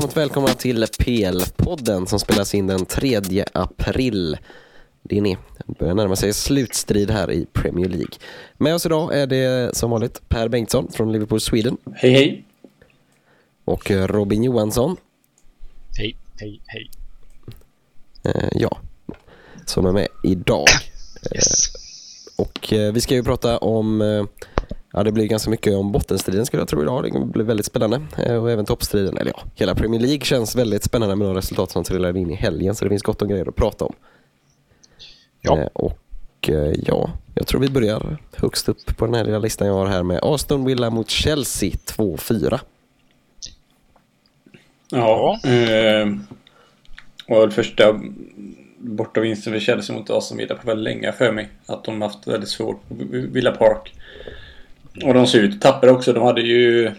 varmt välkomna till PL-podden som spelas in den 3 april. Det är ni. Det börjar närma sig slutstrid här i Premier League. Med oss idag är det som vanligt Per Bengtsson från Liverpool Sweden. Hej hej! Och Robin Johansson. Hej, hej, hej. Eh, ja, som är med idag. Yes. Eh, och eh, vi ska ju prata om eh, Ja, det blir ganska mycket om bottenstriden skulle jag tro idag. Det blir väldigt spännande. Eh, och även toppstriden. Eller ja, hela Premier League känns väldigt spännande med de resultat som trillade in i helgen. Så det finns gott om grejer att prata om. Ja. Eh, och eh, ja, jag tror vi börjar högst upp på den här lilla listan jag har här med Aston Villa mot Chelsea 2-4. Ja. Eh, och första bortavinsten för Chelsea mot Aston Villa på väldigt länge för mig. Att de haft väldigt svårt på Villa Park. Och de ser ut tappra också. De hade ju eh,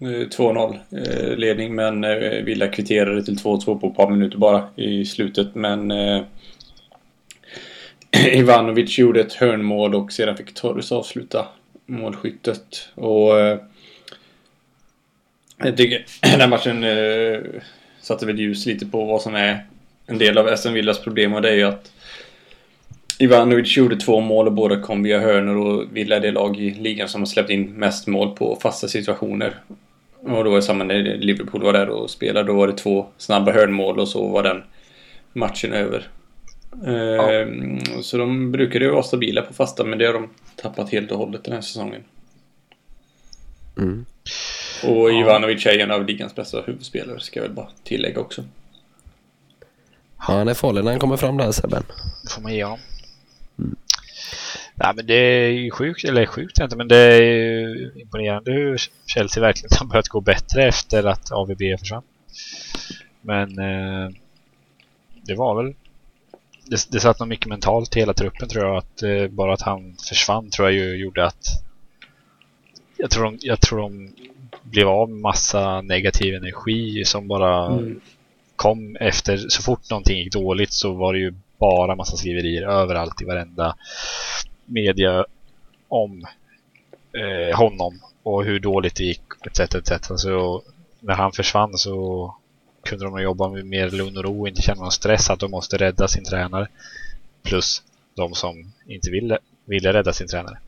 2-0 eh, ledning men eh, Villa kvitterade till 2-2 på ett par minuter bara i slutet. Men eh, Ivanovic gjorde ett hörnmål och sedan fick Torres avsluta målskyttet. Och jag tycker den här matchen eh, satte väl ljus lite på vad som är en del av SM-Villas problem och det är ju att Ivanovic gjorde två mål och båda kom via hörnor och Villa är det lag i ligan som har släppt in mest mål på fasta situationer. Och då var det samma när Liverpool var där och spelade. Då var det två snabba hörnmål och så var den matchen över. Ja. Ehm, så de brukade ju vara stabila på fasta men det har de tappat helt och hållet den här säsongen. Mm. Och Ivanovic är en av ligans bästa huvudspelare ska jag väl bara tillägga också. Han är farlig när han kommer fram där Sebben. Får man ge honom. Nej, men det är ju sjukt, eller sjukt inte, men det är ju imponerande hur Chelsea verkligen har börjat gå bättre efter att AVB försvann. Men eh, det var väl det, det satt nog mycket mentalt i hela truppen tror jag. Att eh, bara att han försvann tror jag ju gjorde att jag tror de, jag tror de blev av med massa negativ energi som bara mm. kom efter. Så fort någonting gick dåligt så var det ju bara massa skriverier överallt i varenda media om eh, honom och hur dåligt det gick etc. etc. Så när han försvann så kunde de jobba med mer lugn och ro och inte känna någon stress att de måste rädda sin tränare. Plus de som inte ville, ville rädda sin tränare.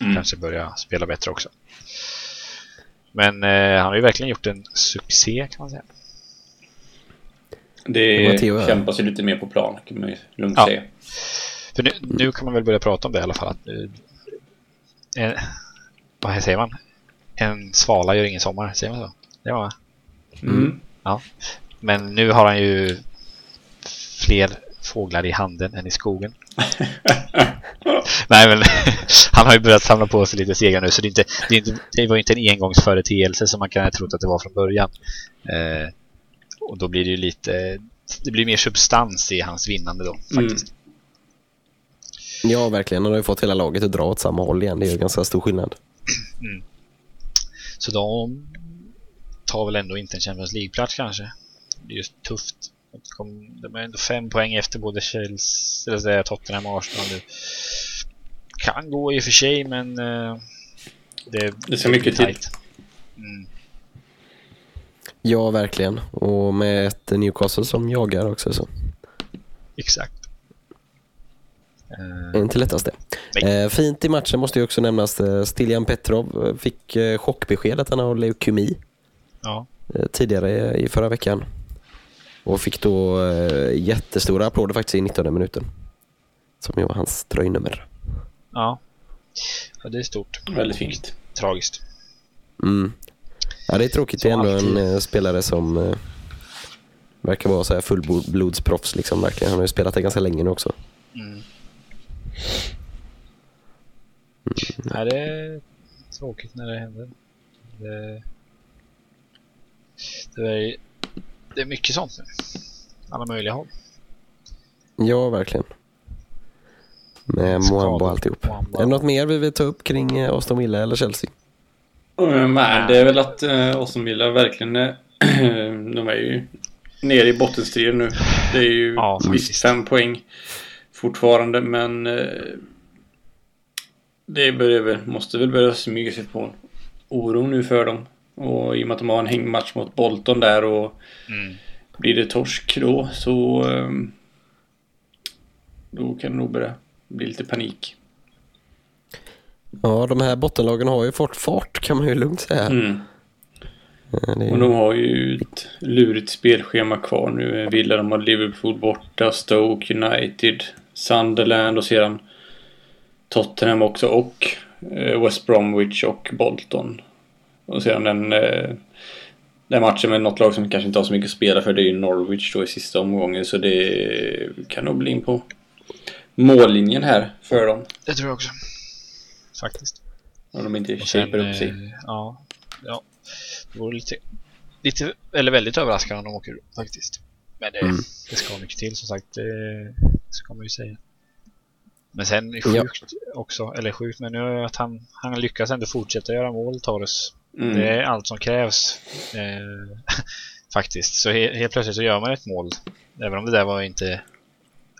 Mm. Kanske börja spela bättre också. Men eh, han har ju verkligen gjort en succé kan man säga. Det kämpas ju lite mer på plan kan man ju lugnt ja. säga. För nu, nu, kan man väl börja prata om det i alla fall. Att, eh, vad säger man? En svala gör ingen sommar, säger man så? Det var mm. Ja. Men nu har han ju fler fåglar i handen än i skogen. Nej, men han har ju börjat samla på sig lite segrar nu, så det, inte, det, inte, det var inte en engångsföreteelse som man kan ha trott att det var från början. Eh, och då blir det ju lite, det blir mer substans i hans vinnande då, faktiskt. Ja, verkligen. Han har ju fått hela laget att dra åt samma håll igen. Det är ju ganska stor skillnad. Mm. Så de tar väl ändå inte en Champions League-plats kanske. Det är just tufft. De är ändå fem poäng efter både Chelsea, eller säga Tottenham och Arsenal nu. Kan gå i och för sig, men uh, det, det ska mycket till. Mm. Ja, verkligen. Och med ett Newcastle som jagar också så. Exakt. Uh, inte lättast det. Uh, fint i matchen måste ju också nämnas uh, Stiljan Petrov fick uh, chockbesked att han har leukemi. Ja. Tidigare i förra veckan. Och fick då jättestora applåder faktiskt i 19 minuten. Som ju var hans tröjnummer. Ja. ja, det är stort. Väldigt fint. Tragiskt. Mm. Ja, det är tråkigt. Det är ändå alltid. en spelare som uh, verkar vara så här fullblodsproffs. Liksom, verkligen. Han har ju spelat det ganska länge nu också. Mm. Mm. Nej, det är tråkigt när det händer. Det, det, är, det är mycket sånt nu. Alla möjliga håll. Ja, verkligen. Med Moambo och alltihop. Moamba. Är det något mer vi vill ta upp kring eh, Aston Villa eller Chelsea? Mm, nej, det är väl att uh, Aston Villa verkligen är, de är ju nere i bottenstriden nu. Det är ju ja, visst fem poäng fortfarande men uh, det börjar väl, måste väl börja smyga sig på en oro nu för dem. Och i och med att de har en hängmatch mot Bolton där och Mm. blir det torsk då så ehm, då kan det nog börja bli lite panik. Ja, de här bottenlagen har ju fått fart kan man ju lugnt säga. Mm. Eh, Det Och de har ju ett lurigt spelschema kvar nu. Villa, de har Liverpool borta, Stoke United, Sunderland och sedan Tottenham också och eh, West Bromwich och Bolton. Och sedan den, eh, den matchen med något lag som kanske inte har så mycket att spela för det är ju Norwich då i sista omgången så det kan nog bli in på mållinjen här för dem. Det tror jag också. Faktiskt. Om de inte sen, upp sig. eh, ja, ja. Det vore lite, lite, eller väldigt överraskande om de åker faktiskt. Men det, Mm. det ska mycket till som sagt. Det ska man ju säga. Men sen är Ja. sjukt också, eller sjukt, men nu att han, han lyckas ändå fortsätta göra mål, Torres. Mm. Det är allt som krävs. Eh, faktiskt. Så he, helt plötsligt så gör man ett mål. Även om det där var inte...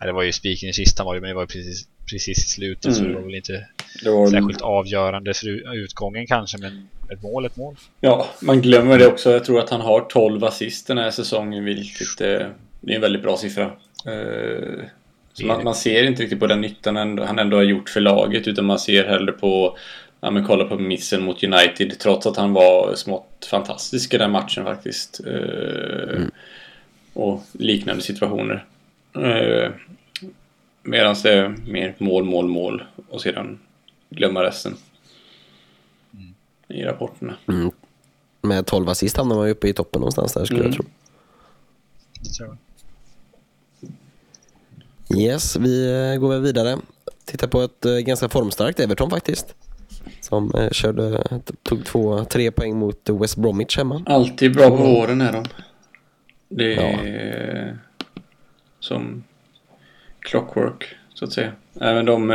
Nej, det var ju spiken i kistan var det, men det var ju precis, precis i slutet så Mm. det var väl inte var särskilt avgörande för utgången kanske, men ett mål, ett mål. Ja, man glömmer det också. Jag tror att han har 12 assist den här säsongen, vilket eh, det är en väldigt bra siffra. Eh, så man, man ser inte riktigt på den nyttan ändå, han ändå har gjort för laget, utan man ser hellre på Ja, men kolla på missen mot United trots att han var smått fantastisk i den matchen faktiskt. Eh, Och liknande situationer. Eh, Medan det är mer mål, mål, mål och sedan glömma resten. I rapporterna. mm, med 12 assist hamnar man ju uppe i toppen någonstans där skulle Mm. jag tro. Yes, vi eh, går väl vidare. Tittar på ett eh, ganska formstarkt Everton faktiskt. Som eh, körde, tog två, tre poäng mot West Bromwich hemma. Alltid bra på våren är de. Det är som clockwork så att säga. Även de...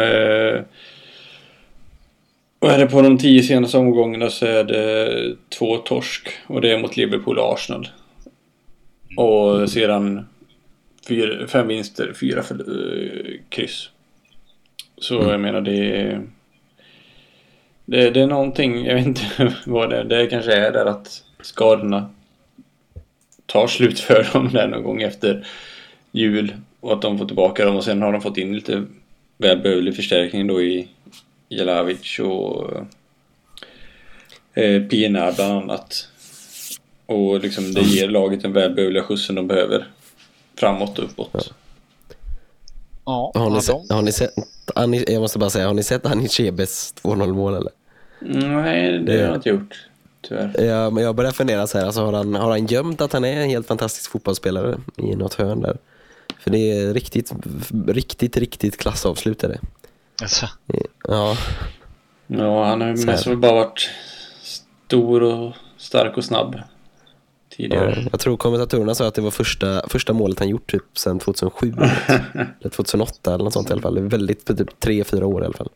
Vad är det på de tio senaste omgångarna så är det två torsk och det är mot Liverpool och Arsenal. Och sedan fyra, fem vinster, fyra för, uh, eh, kryss. Så jag menar det är... Det, det är någonting, jag vet inte vad det är. Det kanske är där att skadorna tar slut för dem där någon gång efter jul. Och att de får tillbaka dem och sen har de fått in lite välbehövlig förstärkning då i Jelavic och eh, PNR bland annat. Och liksom det ger laget den välbehövliga skjutsen de behöver framåt och uppåt. Ja, Har ni, sett, har ni sett, jag måste bara säga, har ni sett Anichebes 2-0 mål eller? Nej, det har jag inte gjort. Tyvärr. Ja, men jag börjar fundera så här, alltså har, han, har han gömt att han är en helt fantastisk fotbollsspelare i något hörn där? För det är riktigt, riktigt, riktigt klassavslut är det. Alltså, Ja, Ja, han har ju mest väl bara varit stor och stark och snabb ja, tidigare. jag tror kommentatorerna sa att det var första, första målet han gjort typ sedan 2007. eller 2008 eller något sånt i alla fall. Väldigt, för typ tre fyra år i alla fall.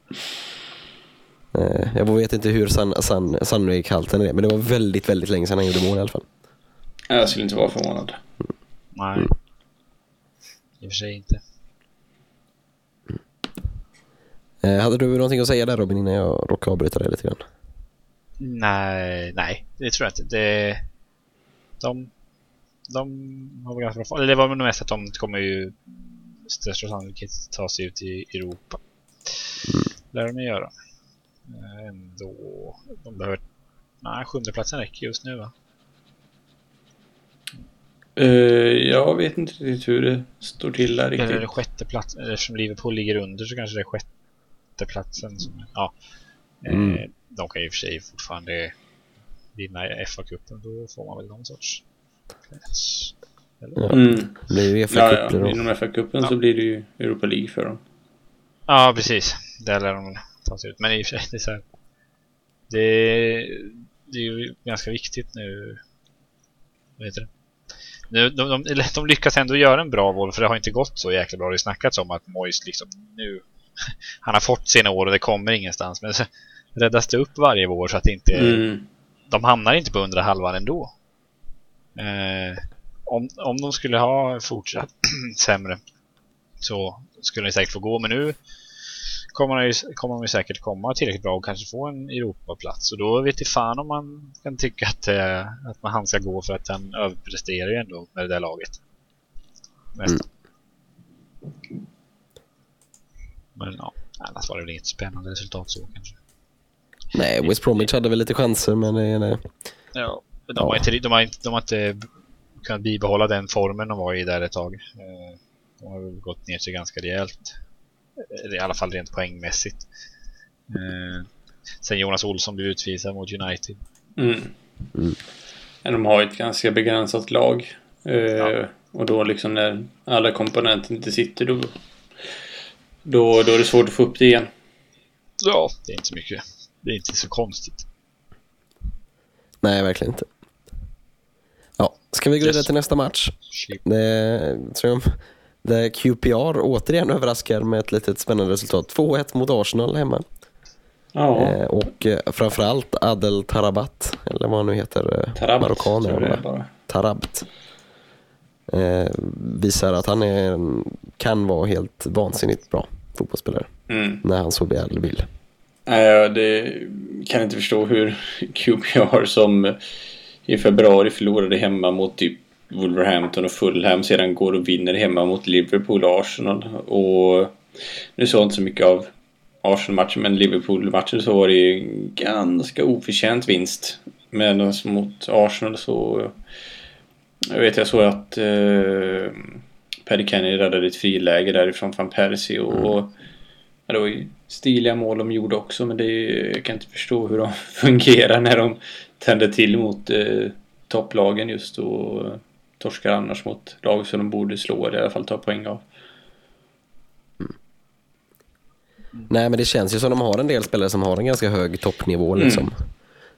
Eh, Jag vet inte hur san, san, sannolik halten är, men det var väldigt, väldigt länge sedan han gjorde mål i alla fall. Jag skulle inte vara förvånad. nej. Mm. I och för sig inte. Eh, Hade du någonting att säga där Robin innan jag råkade avbryta dig lite grann? Nej, nej, det tror jag inte. Det, de, de har ganska bra Eller det var nog mest att de kommer ju största sannolikhet ta sig ut i Europa. lär de göra. Eh, Ändå, de behöver... Nej, sjunde platsen räcker just nu va? Eh, jag vet inte riktigt hur det står till där Eller är det riktigt. sjätte platsen? Eftersom Liverpool ligger under så kanske det är sjätte platsen som. Ja. Eh, Mm. De kan ju i och för sig fortfarande vinna FA-cupen. Då får man väl någon sorts plats. Eller? Ja. Mm. Det blir ju Ja, FA-cup ja. då. Inom FA-cupen Ja. så blir det ju Europa League för dem. Ja, precis. Där lär de ta sig ut. Men i och för sig, det är så här, det, det är ju ganska viktigt nu. Vad heter det? Nu, de, de, de lyckas ändå göra en bra val för det har inte gått så jäkla bra. Det snackats om att Moyes liksom nu han har fått sina år och det kommer ingenstans. Men så räddas det upp varje år så att inte Mm. de hamnar inte på undre halvan ändå. Eh, om, om de skulle ha fortsatt sämre så skulle det säkert få gå. Men nu kommer han, ju, kommer ju säkert komma tillräckligt bra och kanske få en Europaplats. Och då vet jag fan om man kan tycka att, eh, att man, han ska gå för att han överpresterar ju ändå med det där laget. Nästan. Mm. Men ja, annars var det väl inget spännande resultat så kanske. Nej, West Bromwich hade väl lite chanser men nej. nej. Ja, de, ja. Har inte, de, har inte, de har inte kunnat bibehålla den formen de var i där ett tag. Eh, de har väl gått ner sig ganska rejält. I alla fall rent poängmässigt. Eh, sen Jonas Olsson blev utvisad mot United. Mm. Mm. De har ett ganska begränsat lag. Eh, ja. Och då liksom när alla komponenter inte sitter då, då, då är det svårt att få upp det igen. Ja, det är inte så mycket. Det är inte så konstigt. Nej, verkligen inte. Ja, ska vi gå vidare till nästa match? Det, tror jag, där QPR återigen överraskar med ett litet spännande resultat. 2-1 mot Arsenal hemma. Ja. Eh, och eh, framförallt Adel Tarabat, eller vad han nu heter, eh, Tarabt, marockaner. Tarabt. Eh, visar att han är, kan vara helt vansinnigt bra fotbollsspelare. Mm. När han så väl vill. Nej, det kan inte förstå hur QPR som i februari förlorade hemma mot typ Wolverhampton och Fulham sedan går och vinner hemma mot Liverpool och Arsenal. Och nu såg jag inte så mycket av Arsenal-matchen men Liverpool-matchen så var det ju en ganska oförtjänt vinst. Men mot Arsenal så jag vet jag såg att eh, Paddy Kenny räddade ett friläge därifrån van Persie och mm. ja, det var ju stiliga mål de gjorde också men det är, jag kan inte förstå hur de fungerar när de tänder till mot eh, topplagen just och torskar annars mot lag som de borde slå eller i alla fall ta poäng av. Mm. Nej men det känns ju som de har en del spelare som har en ganska hög toppnivå liksom. Mm.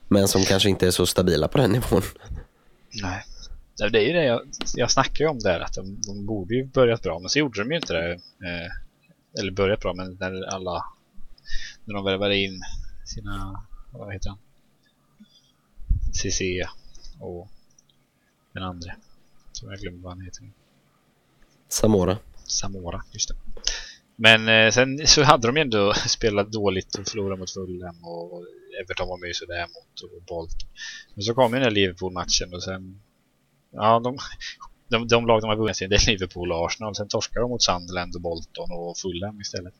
Men som kanske inte är så stabila på den nivån. Nej. Det är ju det jag, jag snackar ju om där att de, de borde ju börjat bra men så gjorde de ju inte det. Eh, eller börjat bra men när alla när de värvade in sina, vad heter han? CC och den andra. Som jag glömmer vad han heter. Samora. Samora, just det. Men eh, sen så hade de ju ändå spelat dåligt och förlorat mot Fulham och Everton var med sådär mot Bolt. Men så kom ju den här Liverpool-matchen och sen ja, de, de, de lag de har vunnit det är Liverpool och Arsenal. Sen torskar de mot Sunderland och Bolton och Fulham istället.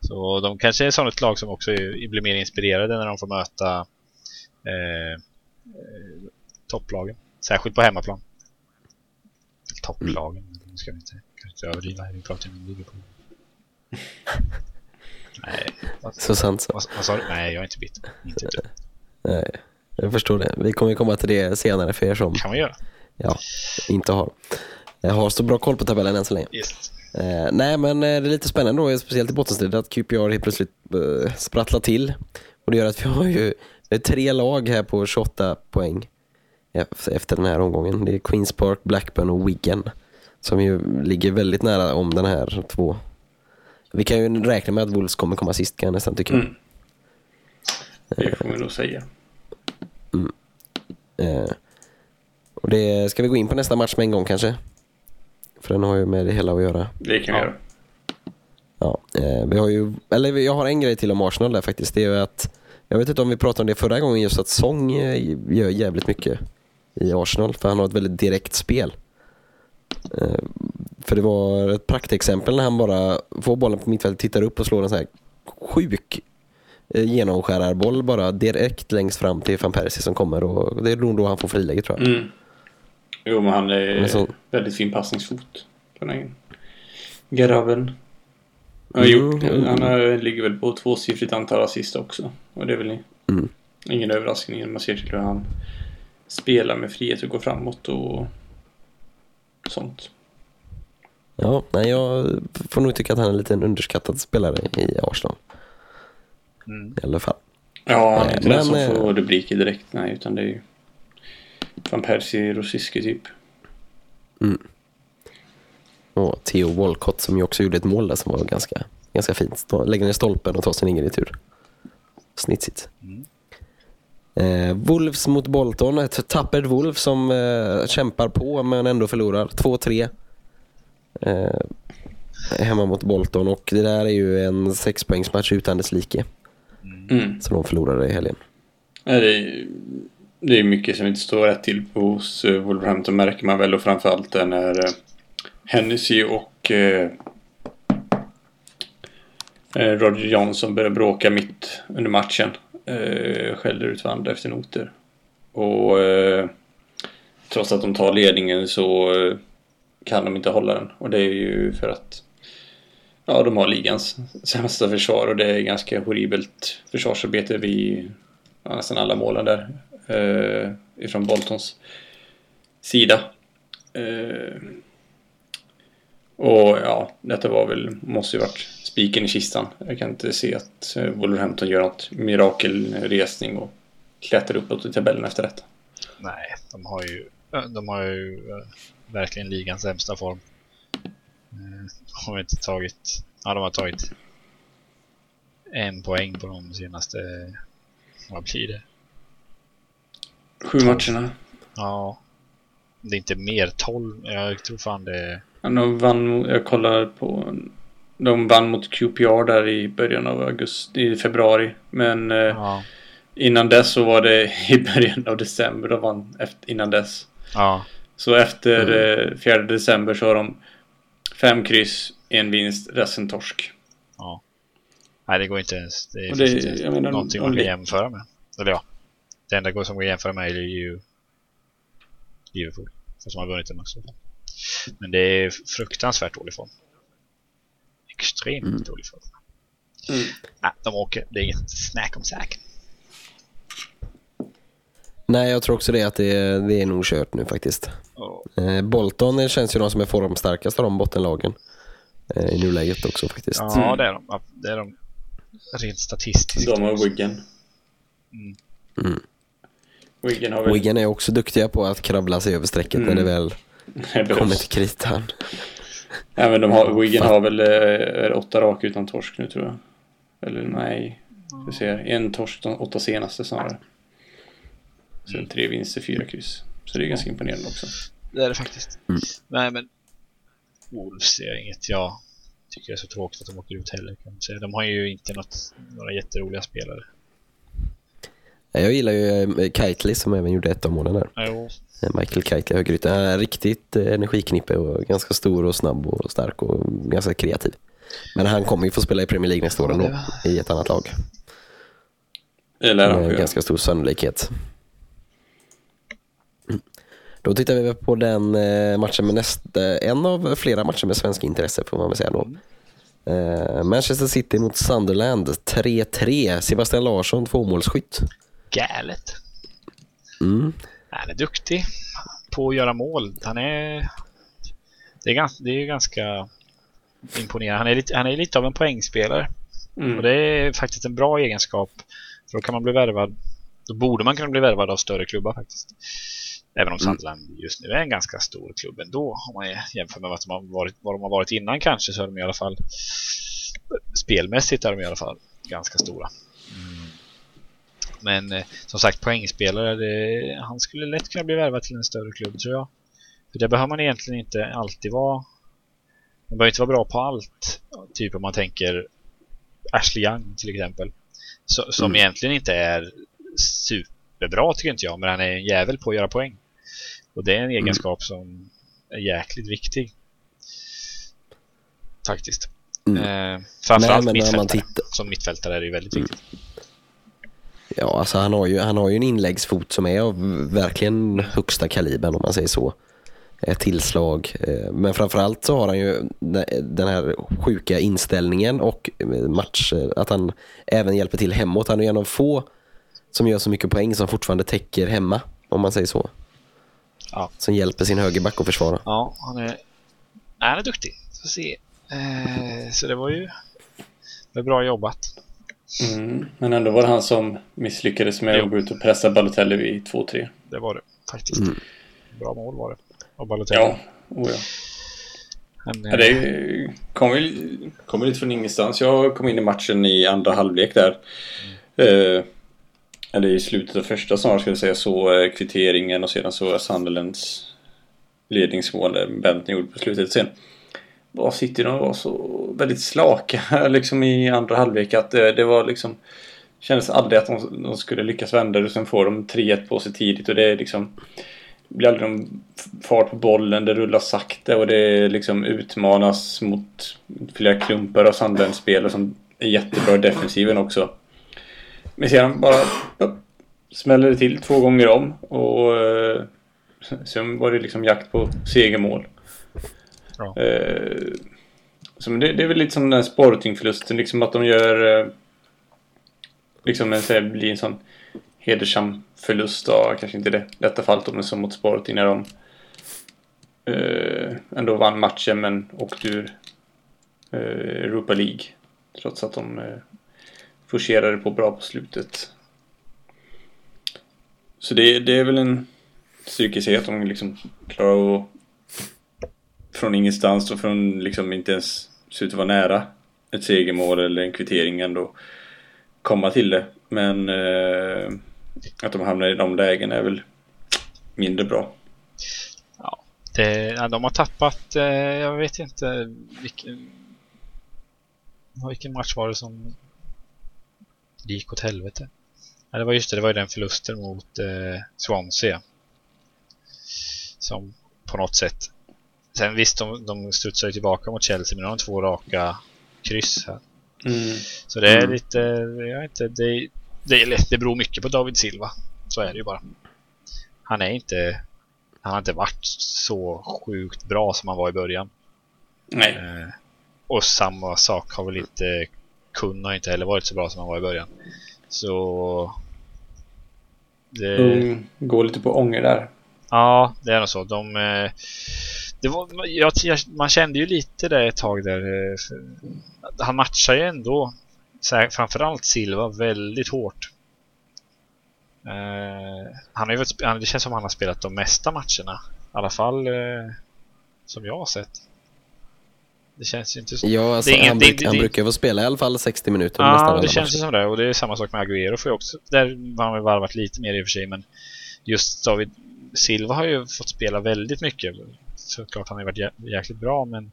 Så de kanske är sådant lag som också blir mer inspirerade när de får möta eh, eh, topplagen. Särskilt på hemmaplan. Topplagen, mm. nu ska vi inte, inte överdriva här, vi pratar om Liverpool. Nej. Vad, så sant så. Vad, vad sa du? Nej, jag är inte bitter. Inte Nej, jag förstår det. Vi kommer komma till det senare för er som kan man göra. Ja, inte har. Jag har så bra koll på tabellen än så länge. Yes. Eh, nej, men eh, det är lite spännande då, speciellt i bottenstriden, att QPR helt plötsligt eh, sprattlar till. Och det gör att vi har ju tre lag här på 28 poäng efter den här omgången. Det är Queens Park, Blackburn och Wigan som ju ligger väldigt nära om den här två. Vi kan ju räkna med att Wolves kommer komma sist kan jag nästan tycka. Mm. Det får vi nog säga. Mm. Eh, och det ska vi gå in på nästa match med en gång kanske? För den har ju med det hela att göra. Det kan vi göra. Ja, eh, vi har ju, eller jag har en grej till om Arsenal där faktiskt. Det är ju att, jag vet inte om vi pratade om det förra gången, just att Song eh, gör jävligt mycket i Arsenal. För han har ett väldigt direkt spel. Eh, för det var ett praktexempel när han bara får bollen på mittfältet, tittar upp och slår en så här sjuk genomskärarboll bara direkt längst fram till van Persie som kommer och det är nog då han får friläge tror jag. Mm. Jo, men han är så... väldigt fin passningsfot på den grabben. Han, har gjort, han har, ligger väl på tvåsiffrigt antal assist också. Och det är väl mm. ingen överraskning när man ser till hur han spelar med frihet och går framåt och sånt. Ja, nej, jag får nog tycka att han är en liten underskattad spelare i Arsenal. Mm. I alla fall. Ja, han är inte den som eh, får rubriker direkt, nej, utan det är ju Van Persie Rosiski typ. Mm. Och Theo Walcott som ju också gjorde ett mål där som var ganska, ganska fint. Lägger ner stolpen och tar sin egen retur. Snitsigt. Mm. Eh, Wolves mot Bolton. Ett tappert Wolves som eh, kämpar på men ändå förlorar. 2-3. Eh, hemma mot Bolton och det där är ju en sexpoängsmatch utan dess like. Mm. Så de förlorade i helgen. Ja, det, är, det är mycket som inte står rätt till hos eh, Wolverhampton märker man väl och framförallt det när eh, Hennessy och eh, eh, Roger Johnson börjar bråka mitt under matchen. Eh, skäller ut varandra efter noter. Och trots att de tar ledningen så kan de inte hålla den. Och det är ju för att ja, de har ligans sämsta försvar och det är ganska horribelt försvarsarbete vid ja, nästan alla målen där. Eh, ifrån Boltons sida. Eh, och ja, detta var väl, måste ju varit spiken i kistan. Jag kan inte se att eh, Wolverhampton gör något mirakelresning och klättrar uppåt i tabellen efter detta. Nej, de har ju, de har ju eh, verkligen ligans sämsta form. Eh, de har inte tagit, ja de har tagit en poäng på de senaste, vad blir det? Sju matcherna. Ja. Det är inte mer, 12. Jag tror fan det är... de vann, jag kollar på... De vann mot QPR där i början av augusti, i februari. Men eh, Ja. innan dess så var det i början av december de vann efter, innan dess. Ja. Så efter eh, 4 december så har de fem kryss, en vinst, resten torsk. ja. Nej, det går inte ens. Det är det- inte jag menar, någonting om man kan det- jämföra med. Eller ja. Det enda som går att jämföra med är ju Liverpool. De har vunnit den också. Men det är fruktansvärt dålig form. Extremt dålig form. Mm. Nej, de åker. Det är inget snack om saken. Nej, jag tror också det att det är, det är nog kört nu faktiskt. Eh, Bolton känns ju de som är formstarkast av de bottenlagen. Eh, I nuläget också faktiskt. ja, det är de. Det är de. Rent statistiskt. De har Wiggen. Mm. Mm. Wiggen har väl... Wigan är också duktiga på att krabbla sig över strecket när det väl kommer till kritan. Ja, men de har, Wiggen har väl eh, åtta rak utan torsk nu tror jag. Eller nej. Vi ser. En torsk de åtta senaste snarare. Sen tre vinster, fyra kryss. Så det är ganska imponerande också. Det är det faktiskt. Mm. Nej, men Wolves är inget jag tycker är så tråkigt att de åker ut heller. Kan man säga. De har ju inte något, några jätteroliga spelare. Ja, Jag gillar ju eh, Kitely som även gjorde ett av målen där. Jo, Eh, Michael Kitely, högerytter. Han är Riktigt eh, energiknippe och ganska stor och snabb och stark och ganska kreativ. Men han kommer ju få spela i Premier League nästa år ändå, i ett annat lag. Han få Med ganska stor sannolikhet. Då tittar vi på den matchen med nästa, en av flera matcher med svensk intresse får man väl säga då. Manchester City mot Sunderland 3-3. Sebastian Larsson tvåmålsskytt. Galet. Mm. Han är duktig på att göra mål. Han är... Det är, ganska, det är ju ganska imponerande. Han är, lite, han är lite av en poängspelare. Och Mm. det är faktiskt en bra egenskap. För då kan man bli värvad. Då borde man kunna bli värvad av större klubbar faktiskt. Även om Sunderland just nu är en ganska stor klubb ändå. Om man jämför med vad de har varit, vad de har varit innan kanske så är de i alla fall spelmässigt är de i alla fall ganska stora. Mm. Men eh, som sagt poängspelare, det, han skulle lätt kunna bli värvad till en större klubb tror jag. För det behöver man egentligen inte alltid vara. Man behöver inte vara bra på allt. Typ om man tänker Ashley Young till exempel. Så, som Mm. egentligen inte är superbra tycker inte jag, men han är en jävel på att göra poäng. Och det är en egenskap som är jäkligt viktig. Faktiskt. Mm. Eh, framförallt Nej, mittfältare. tittar- Som mittfältare är det ju väldigt Mm. Ja, alltså han har, ju, han har ju en inläggsfot som är av verkligen högsta kalibern om man säger så. Ett tillslag. eh, Men framförallt så har han ju den här sjuka inställningen och match, att han även hjälper till hemåt. Han är en av få som gör så mycket poäng som fortfarande täcker hemma, om man säger så. Ja. Som hjälper sin högerback att försvara. Ja, han är, han är duktig. Får se. Eh, så det var ju det var bra jobbat. Mm. Men ändå var det han som misslyckades med Jo. att gå ut och pressa Balotelli vid 2-3. Det var det faktiskt. Mm. Bra mål var det. Av Balotelli. Ja, oh ja. Han, Ja, det kom, väl- kom lite från ingenstans. Jag kom in i matchen i andra halvlek där. Eh, eller i slutet av första snarare ska jag säga. Så eh, kvitteringen och sedan så Sunderlands ledningsmål. eh, Benton gjorde på slutet sen var City de var så väldigt slaka liksom i andra halvlek att det, det var liksom kändes aldrig att de, de skulle lyckas vända det. Sen får de 3-1 på sig tidigt och det är liksom det blir aldrig någon fart på bollen, det rullar sakta och det liksom utmanas mot flera klumpar av Sandlands spelare som är jättebra i defensiven också. Men sedan bara upp, smäller det till två gånger om och eh, sen var det liksom jakt på segermål. Ja. Eh, så det, det är väl lite som den här Sportingförlusten, liksom att de gör eh, liksom en, så här, blir en sån hedersam förlust då, kanske inte det detta fallet men som mot Sporting när de eh, ändå vann matchen men åkte ur eh, Europa League. Trots att de eh, forcerade på bra på slutet. Så det, det är väl en psykisk att de liksom klarar att från ingenstans och från liksom inte ens se ut att vara nära ett segermål eller en kvittering ändå komma till det. Men eh, att de hamnar i de lägen är väl mindre bra. Ja, det, ja, de har tappat, eh, jag vet inte vilken, vilken match var det som gick åt helvete. Ja, det var just det, det var ju den förlusten mot eh, Swansea. Som på något sätt. Sen visst, de, de studsade tillbaka mot Chelsea, men de har två raka kryss här. Mm. Så det är Mm. lite, jag vet inte, det, det, är lätt, det beror mycket på David Silva. Så är det ju bara. Han är inte, han har inte varit så sjukt bra som han var i början. Nej. Eh, och samma sak har väl inte, Kun har inte heller varit så bra som han var i början. Så... Det, Mm. Går lite på ånger där. Ja, det är nog så. De, eh, var, jag, man kände ju lite det ett tag där. eh, Han matchar ju ändå, här, framförallt Silva, väldigt hårt. Eh, han har ju, det känns som han har spelat de mesta matcherna. I alla fall eh, som jag har sett. Det känns ju inte så... Ja, alltså, ingen- han, bruk, det- han det- brukar få spela i alla fall 60 minuter. nästan Ja, alla det känns ju som det. Och det är samma sak med Agüero för också. Där har han väl varvat lite mer i och för sig. Men just David Silva har ju fått spela väldigt mycket. Såklart han har varit jä- jäkligt bra men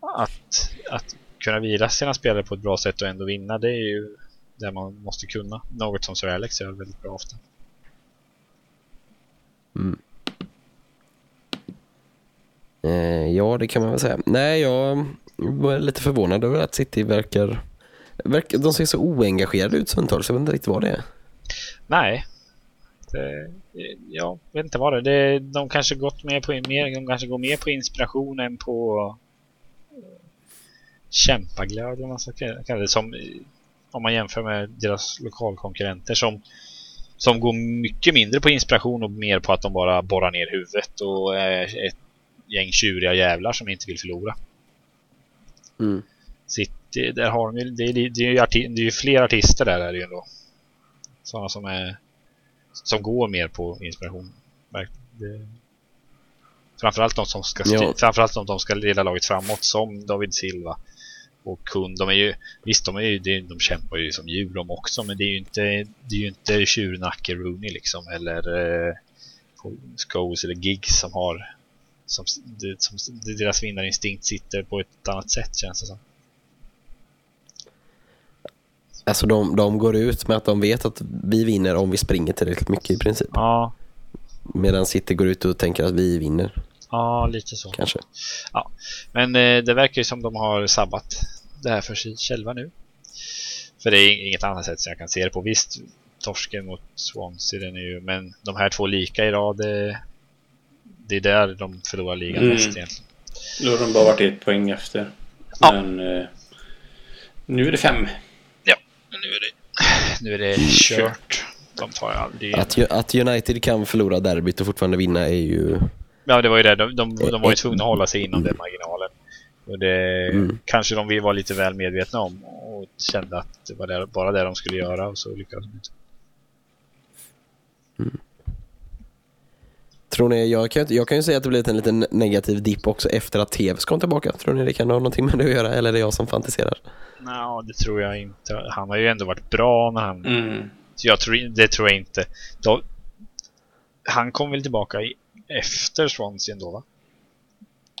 att, att kunna vila sina spelare på ett bra sätt och ändå vinna det är ju det man måste kunna. Något som Sir Alex gör väldigt bra ofta. Eh, ja, det kan man väl säga. Nej, jag var lite förvånad över att City verkar... verkar de ser så oengagerade ut stundtals. Jag vet inte riktigt vad det är. Nej. Det, jag vet inte vad det är. det. De kanske gått mer på mer, de kanske går mer på inspiration än på eh, kämpaglöd vad man ska kalla det. Som, eh, om man jämför med deras lokalkonkurrenter som, som går mycket mindre på inspiration och mer på att de bara borrar ner huvudet och är ett gäng tjuriga jävlar som inte vill förlora. Mm. City, där har de ju, det är, det är ju, arti, det är ju fler artister där är det ju ändå. Sådana som är som går mer på inspiration. Det, framförallt de som ska Ja. framförallt de som ska leda laget framåt som David Silva och Kun. De är ju, visst de är ju, de, de kämpar ju som djur de också men det är ju inte, det är ju inte tjurnacke Rooney liksom eller eh, Scholes eller Giggs som har som, det, som deras vinnarinstinkt sitter på ett annat sätt känns det som. Alltså de, de går ut med att de vet att vi vinner om vi springer tillräckligt mycket i princip. Ja, Medan City går ut och tänker att vi vinner, ja lite så. kanske. Men eh, det verkar ju som de har sabbat det här för sig själva nu. För det är inget annat sätt som jag kan se det på. Visst, torsken mot Swansea, den är ju, men de här två lika i rad, det, det är där de förlorar ligan Mm. mest egentligen. Då har de bara varit ett poäng efter. Ja. Men eh, nu är det fem. Men nu är det, nu är det kört. De tar aldrig. Att, att United kan förlora derbyt och fortfarande vinna är ju... Ja, det var ju det. De, de, de var ju tvungna att hålla sig inom den marginalen. Och det Mm. kanske de vi var lite väl medvetna om och kände att det var där, bara det de skulle göra och så lyckades de inte. Tror ni, jag kan, jag kan ju säga att det blivit en liten negativ dipp också efter att TVs kom tillbaka. Tror ni det kan ha någonting med det att göra eller är det jag som fantiserar? Nej, det tror jag inte. Han har ju ändå varit bra när han... Mm. Jag tror, det tror jag inte. Då, han kom väl tillbaka i, efter Swansea ändå va?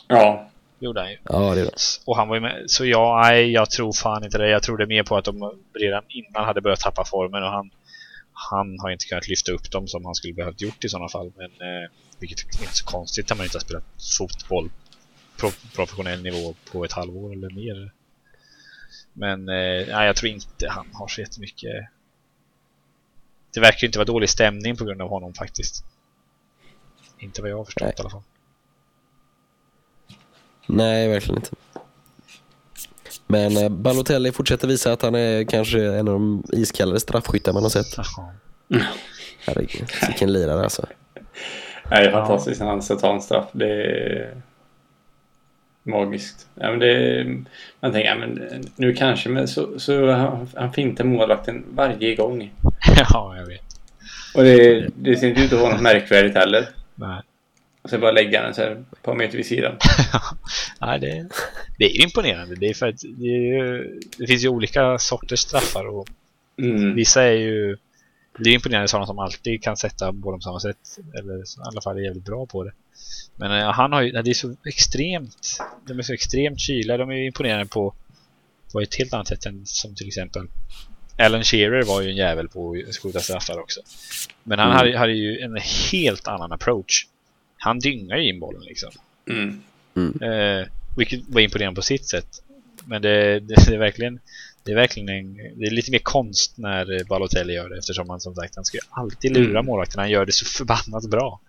Ja, Gjorde han ju. Ja, det det. Och han var ju med. Så ja, nej, jag tror fan inte det. Jag tror det mer på att de redan innan hade börjat tappa formen och han, han har inte kunnat lyfta upp dem som han skulle behövt gjort i sådana fall. Men, eh, vilket är inte så konstigt när man inte har spelat fotboll på professionell nivå på ett halvår eller mer. Men eh, jag tror inte han har så jättemycket. Det verkar inte vara dålig stämning på grund av honom faktiskt. Inte vad jag har förstått Nej. i alla fall. Nej, verkligen inte. Men eh, Balotelli fortsätter visa att han är kanske en av de iskallare straffskyttar man har sett. Herregud, vilken lirare alltså. Nej, det är fantastiskt när han ska ta en straff. Det är magiskt. Ja, men det är, man tänker, ja, men nu kanske, men så, så han, han fintar målvakten varje gång. ja, jag vet. Och det, det ser inte ut att vara något märkvärdigt heller. Nej. Och så bara lägga den så här ett par meter vid sidan. Nej, det, det är imponerande. Det, är för att det, ju, det finns ju olika sorters straffar och Mm. vissa är ju det är imponerande sådana som alltid kan sätta båda på samma sätt. Eller i alla fall är jävligt bra på det. Men eh, han har ju, det är så extremt, de är så extremt kyliga. De är ju imponerande på, på ett helt annat sätt än som till exempel Alan Shearer var ju en jävel på att skjuta straffar också. Men han Mm. hade, hade ju en helt annan approach. Han dyngar ju in bollen liksom. Mm. Eh, vilket var imponerande på sitt sätt. Men det, det, det är verkligen det är verkligen en, det är lite mer konst när Balotelli gör det eftersom han som sagt han ska ju alltid lura Mm. målvakten. Han gör det så förbannat bra.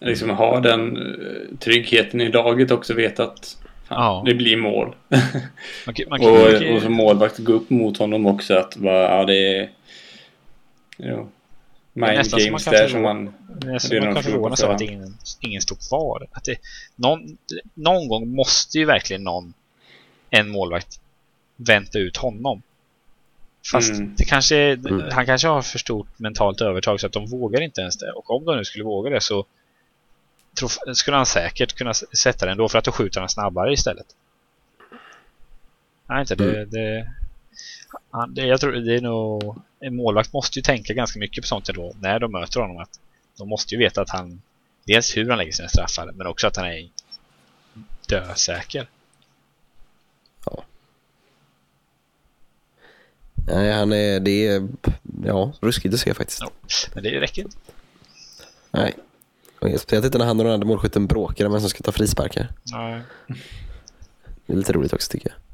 Liksom ha den eh, tryggheten i laget också. Veta att fan, Ja. det blir mål. Man, kan- man, kan- man, och, kan- och som målvakt gå upp mot honom också. Att bara, ja det är... Jo, mind nästan som games man kan där som man... nästan kan förvånas av att ingen, ingen står kvar. Att det, någon, någon gång måste ju verkligen någon, en målvakt, vänta ut honom. Fast Mm. det kanske, Mm. han kanske har för stort mentalt övertag så att de vågar inte ens det. Och om de nu skulle våga det så tror, skulle han säkert kunna sätta den då för att då skjuter han snabbare istället. Nej, inte det. det, han, det jag tror det är nog... En målvakt måste ju tänka ganska mycket på sånt då när de möter honom. Att de måste ju veta att han... Dels hur han lägger sina straffar, men också att han är dösäker. Nej, han är, det är, ja, ruskigt att se faktiskt. Ja. Men det räcker inte. Nej. Speciellt inte när han och den andra målskytten bråkar om vem som ska ta frisparkar. Nej. Det är lite roligt också tycker jag.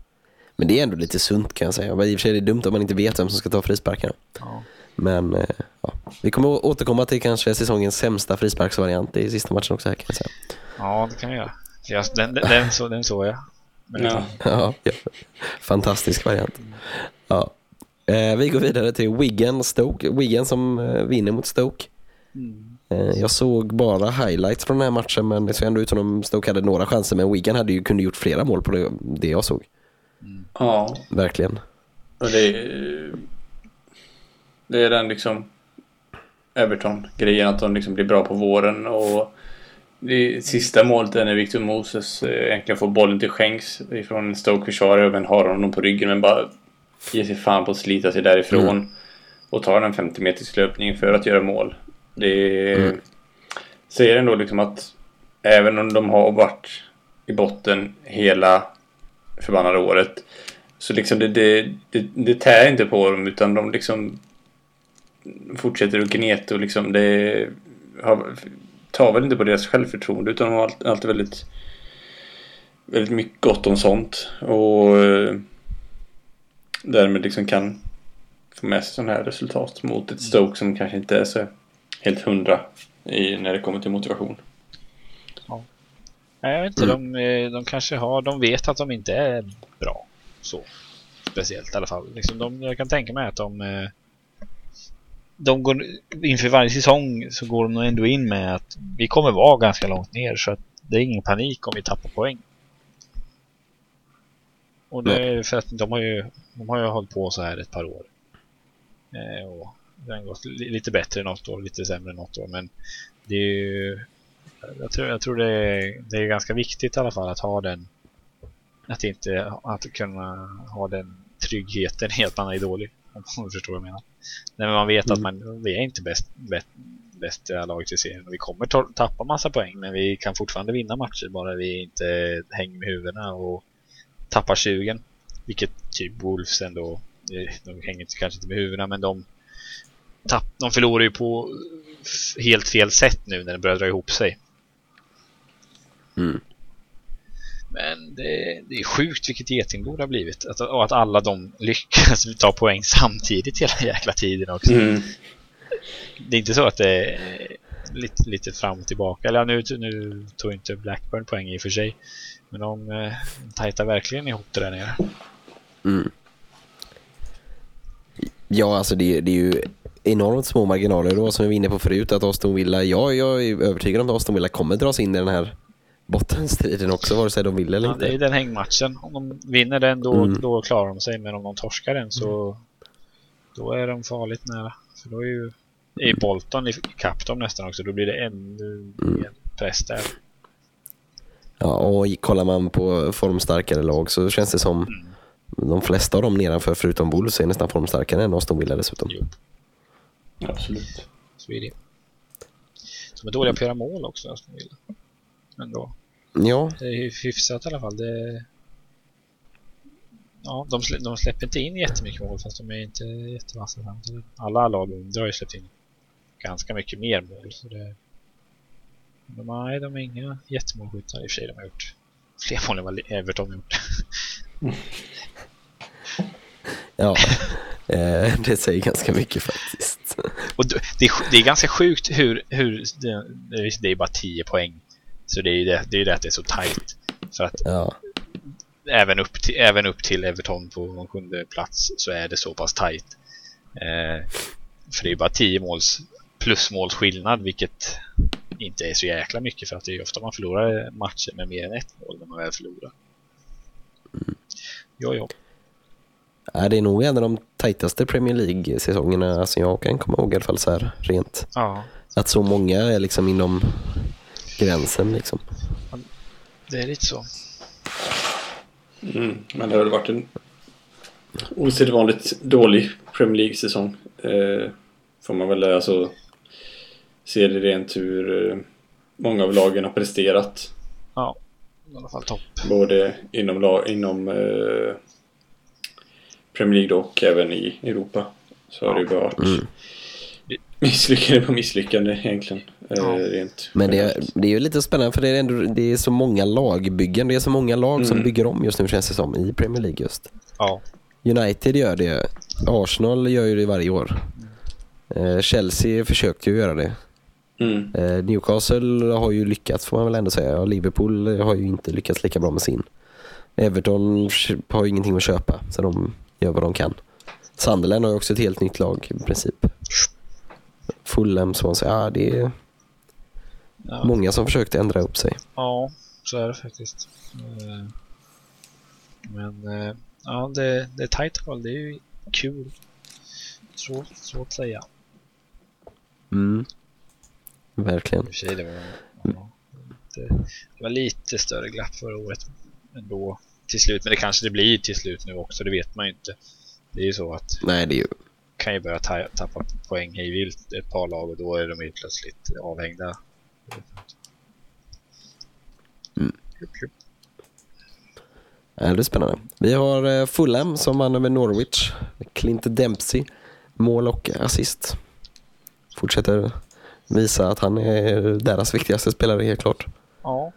Men det är ändå lite sunt kan jag säga. Men I och för sig är det dumt om man inte vet vem som ska ta frisparkarna. Ja. Men eh, ja. vi kommer att återkomma till kanske säsongens sämsta frisparksvariant i sista matchen också här kan jag säga. ja, det kan jag göra. Den, den, den, så, den såg jag. Men Ja. Ja, ja. Fantastisk variant. Ja. Eh, vi går vidare till Wigan Stoke. Wigan som eh, vinner mot Stoke. Mm. Eh, jag såg bara highlights från den här matchen men det såg ändå ut som om Stoke hade några chanser. Men Wigan hade ju, kunde gjort flera mål på det, det jag såg. Ja, Verkligen. och det är... Det är den liksom... Everton-grejen att de liksom blir bra på våren och... Det sista målet är när Victor Moses eh, egentligen får bollen till skänks ifrån en Stoke-försvarare och men har honom på ryggen men bara ger sig fan på att slita sig därifrån Mm. och tar den 50 meters löpningen för att göra mål. Det Mm. säger ändå liksom att även om de har varit i botten hela förbannade året så liksom det, det, det, det tär inte på dem utan de liksom fortsätter att gneta och liksom det har, tar väl inte på deras självförtroende utan de har alltid, alltid väldigt väldigt mycket gott om sånt och eh, därmed liksom kan få med sig sådana här resultat mot ett Stoke som kanske inte är så helt hundra i, när det kommer till motivation. Nej, jag vet inte. De, eh, de kanske har... De vet att de inte är bra. Så. Speciellt i alla fall. Liksom de, jag kan tänka mig att de... eh, De går inför varje säsong så går de nog ändå in med att vi kommer vara ganska långt ner så att det är ingen panik om vi tappar poäng. Och det är för att de har ju, de har ju hållit på så här ett par år. Eh, och det har gått li- lite bättre något år, lite sämre något år. Men det är ju jag tror, jag tror det, är, det är ganska viktigt i alla fall att ha den att inte att kunna ha den tryggheten i att man är dålig om du förstår vad jag menar. När man vet att Mm. man vi är inte bäst, bäst bästa laget i serien. Vi kommer ta- tappa massa poäng men vi kan fortfarande vinna matcher bara vi inte hänger med huvudena och tappar sugen. Vilket typ Wolves ändå, eh, de hänger inte, kanske inte med huvudena men de, tapp, de förlorar ju på helt fel sätt nu när det börjar dra ihop sig. Mm. Men det, det är sjukt vilket getingbo det har blivit. Att, och att alla de lyckas ta poäng samtidigt hela jäkla tiden också. Mm. Det är inte så att det är lite, lite fram och tillbaka. Eller ja, nu, nu tog inte Blackburn poäng i och för sig. Men de eh, tajtar verkligen ihop det där nere. Mm. Ja, alltså det, det är ju enormt små marginaler då som vi var inne på förut att Aston Villa, ja, jag är övertygad om att Aston Villa kommer dras in i den här bottenstriden också vare sig de vill eller Ja, inte. det är den hängmatchen. Om de vinner den då, Mm. då klarar de sig. Men om de torskar den så då är de farligt nära. För då är ju är Bolton i kapp dem nästan också. Då blir det ännu Mm. mer press där. Ja, och kollar man på formstarkare lag så känns det som Mm. de flesta av dem nedanför förutom Wolves är nästan formstarkare än Aston Villa dessutom. Jo. Absolut. Så är det. De är dåliga på att göra mål också. Aston Villa. Men då. Ja, Det är hyfsat i alla fall. Det... Ja, de, slä, de släpper inte in jättemycket mål fast de är inte jättevassa samtidigt. Alla lag under har ju släppt in ganska mycket mer mål. Så det... de, nej, de är inga jättemålskyttar i och för sig. De har gjort fler mål än vad Everton har gjort. ja. Eh, det säger ganska mycket faktiskt. Och det är, det är ganska sjukt hur, hur det, det är bara 10 poäng. Så det är ju det, det, är det att det är så tight. För att Ja, även upp till, även upp till Everton på någon sjunde plats så är det så pass tight. Eh, för det är ju bara 10 måls plusmålsskillnad vilket inte är så jäkla mycket för att det är ofta man förlorar matcher med mer än ett mål när man väl förlorar. Jo, jo. Ja, det är nog en av de tajtaste Premier League-säsongerna alltså jag kan komma ihåg i alla fall så här rent. Ja, Att så många är liksom inom gränsen liksom. det är lite så. Mm. Men det har varit en osedvanligt dålig Premier League-säsong. Eh, får man väl alltså se det rent hur eh, många av lagen har presterat. Ja, i alla fall topp. Både inom, inom eh, Premier League och även i Europa. Så har det ju varit Mm. Misslyckande på misslyckande egentligen. Eh, Ja. rent Men det, generellt. det är ju lite spännande för det är, ändå, det är så många lagbyggen. Det är så många lag som Mm. bygger om just nu känns det som i Premier League just. Ja, United gör det. Arsenal gör ju det varje år. Eh, Chelsea försökte ju göra det. Mm. Eh, Newcastle har ju lyckats får man väl ändå säga. Och Liverpool har ju inte lyckats lika bra med sin. Everton har ju ingenting att köpa så de gör vad de kan. Sunderland har ju också ett helt nytt lag i princip. Fulham, Swansea. Ja, det är ja. många som försökte ändra upp sig. Ja, så är det faktiskt. Eh, Men eh, ja, det, det är tajt val. Det är ju kul. Så, så att säga. Mm. Verkligen. I och för sig, det var, ja, det, det var lite större glapp förra året ändå till slut. Men det kanske det blir till slut nu också. Det vet man ju inte. Det är ju så att Nej, det är ju kan ju börja ta, tappa poäng hej vilt ett par lag och då är de ju plötsligt avhängda. Mm. Ja, det är spännande. Vi har eh, Fulham som vann över Norwich. Clint Dempsey, mål och assist. Fortsätter visa att han är deras viktigaste spelare helt klart. Ja,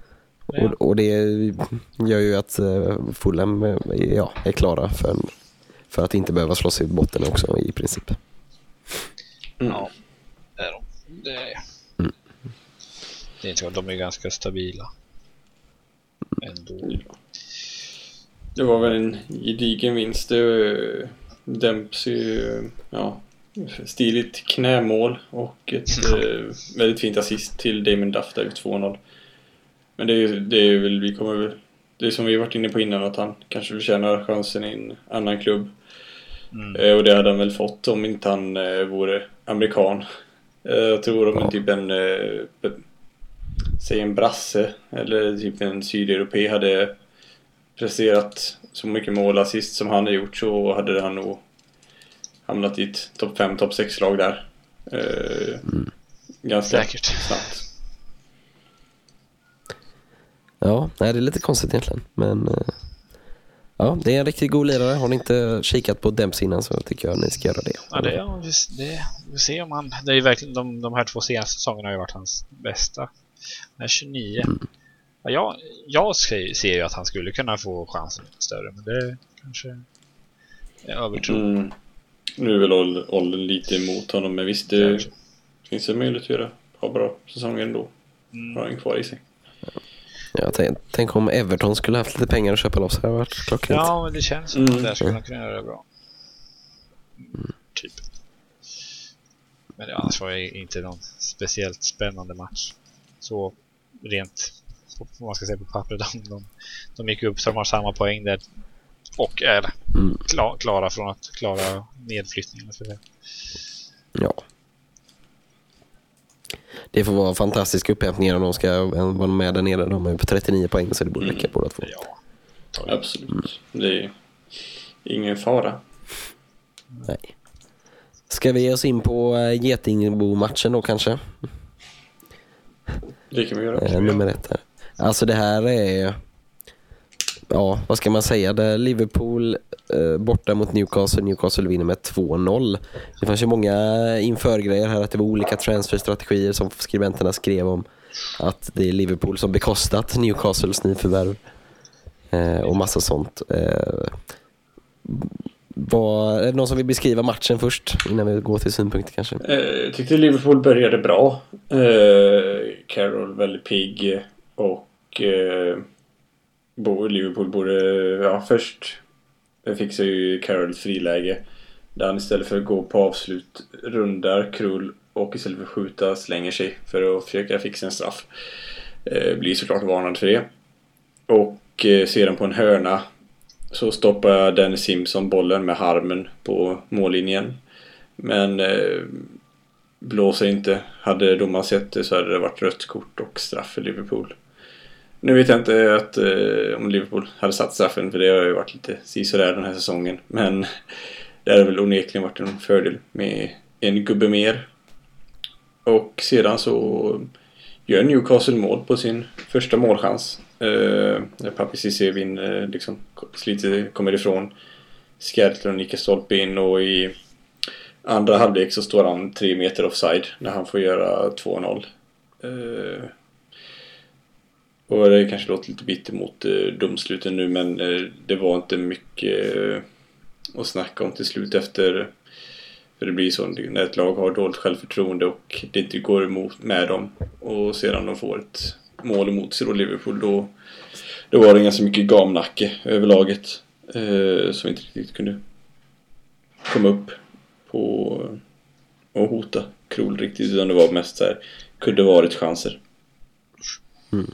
Och, och det gör ju att eh, Fulham eh, ja, är klara för, för att inte behöva slåss i botten också i princip. Mm. Ja, det är de. Det är, Mm. det är inte så. De är ganska stabila. Ändå. Det var väl en gedigen vinst. Det Dempsey, eh, ja, stiligt knämål och ett eh, väldigt fint assist till Damon Duff där vid 2-0. Men det är, det är väl, vi kommer väl, det är som vi varit inne på innan att han kanske förtjänar chansen i en annan klubb. Mm. Eh, och det hade han väl fått om inte han eh, vore amerikan. Eh, jag tror om Ja. typ en, säg en brasse eller typ en sydeuropé hade presterat så mycket mål assist som han har gjort så hade han nog hamnat i ett topp 5, topp 6 lag där. Eh, ganska Säkert. snabbt. Ja, nej, det är lite konstigt egentligen. Men ja, det är en riktigt god lirare. Har ni inte kikat på Dempsey innan så tycker jag ni ska göra det. Ja, det, ja, visst, det, vi får se om han... Det är ju verkligen, de, de här två senaste säsongerna har ju varit hans bästa. Den här 29. Ja, jag, jag ser ser ju att han skulle kunna få chansen större, men det kanske är övertro. Mm. Nu är väl ål- åldern lite emot honom, men visst det Kanske. finns det möjlighet att göra ha bra säsonger ändå. Mm. Har han kvar i sig. Ja, tänk, tänk om Everton skulle haft lite pengar att köpa loss. Det hade varit klockrent. Ja, men det känns som Mm. att där skulle han kunna göra det bra. Mm, typ. Men det annars var det inte någon speciellt spännande match. Så rent, så vad man ska säga på pappret, de, de, de gick upp så de har samma poäng där. Och är Mm. kla, klara från att klara nedflyttningen. Ja. Det får vara fantastisk upphämtning om de ska vara med där nere. De är på 39 poäng så det borde räcka båda två. Ja. Absolut. Det är ingen fara. Nej. Ska vi ge oss in på äh, Getingbo-matchen då kanske? Det kan vi göra. Eh, nummer ett här. Alltså det här är... Ja, vad ska man säga? Det är Liverpool eh, borta mot Newcastle. Newcastle vinner med 2-0. Det fanns ju många införgrejer här att det var olika transferstrategier som skribenterna skrev om. Att det är Liverpool som bekostat Newcastles nyförvärv. Eh, och massa sånt. Eh, var, är det någon som vill beskriva matchen först? Innan vi går till synpunkter kanske? Eh, jag tyckte Liverpool började bra. Eh, Carroll väldigt pigg och eh, Liverpool borde, ja först fixar ju Carroll friläge. Där han istället för att gå på avslut rundar Krull och istället för att skjuta slänger sig för att försöka fixa en straff. Eh, blir såklart varnad för det. Och eh, sedan på en hörna så stoppar Dennis Simpson bollen med harmen på mållinjen. Men eh, blåser inte. Hade domaren sett det så hade det varit rött kort och straff för Liverpool. Nu vet jag inte att, eh, om Liverpool hade satt straffen för det har ju varit lite sisådär den här säsongen. Men det hade väl onekligen varit en fördel med en gubbe mer. Och sedan så gör Newcastle mål på sin första målchans. Eh, när Papi Cissé vinner, eh, liksom sliter, kommer ifrån. Skertlund nickar stolpe in och i andra halvlek så står han tre meter offside när han får göra 2-0. Eh, och det kanske låter lite bitter mot eh, domsluten nu men eh, det var inte mycket eh, att snacka om till slut efter för det blir så när ett lag har dåligt självförtroende och det inte går emot med dem och sedan de får ett mål emot sig då Liverpool då, då var det ganska mycket gamnacke över laget eh, som inte riktigt kunde komma upp på och hota Krol riktigt utan det var mest så här kunde varit chanser. Mm.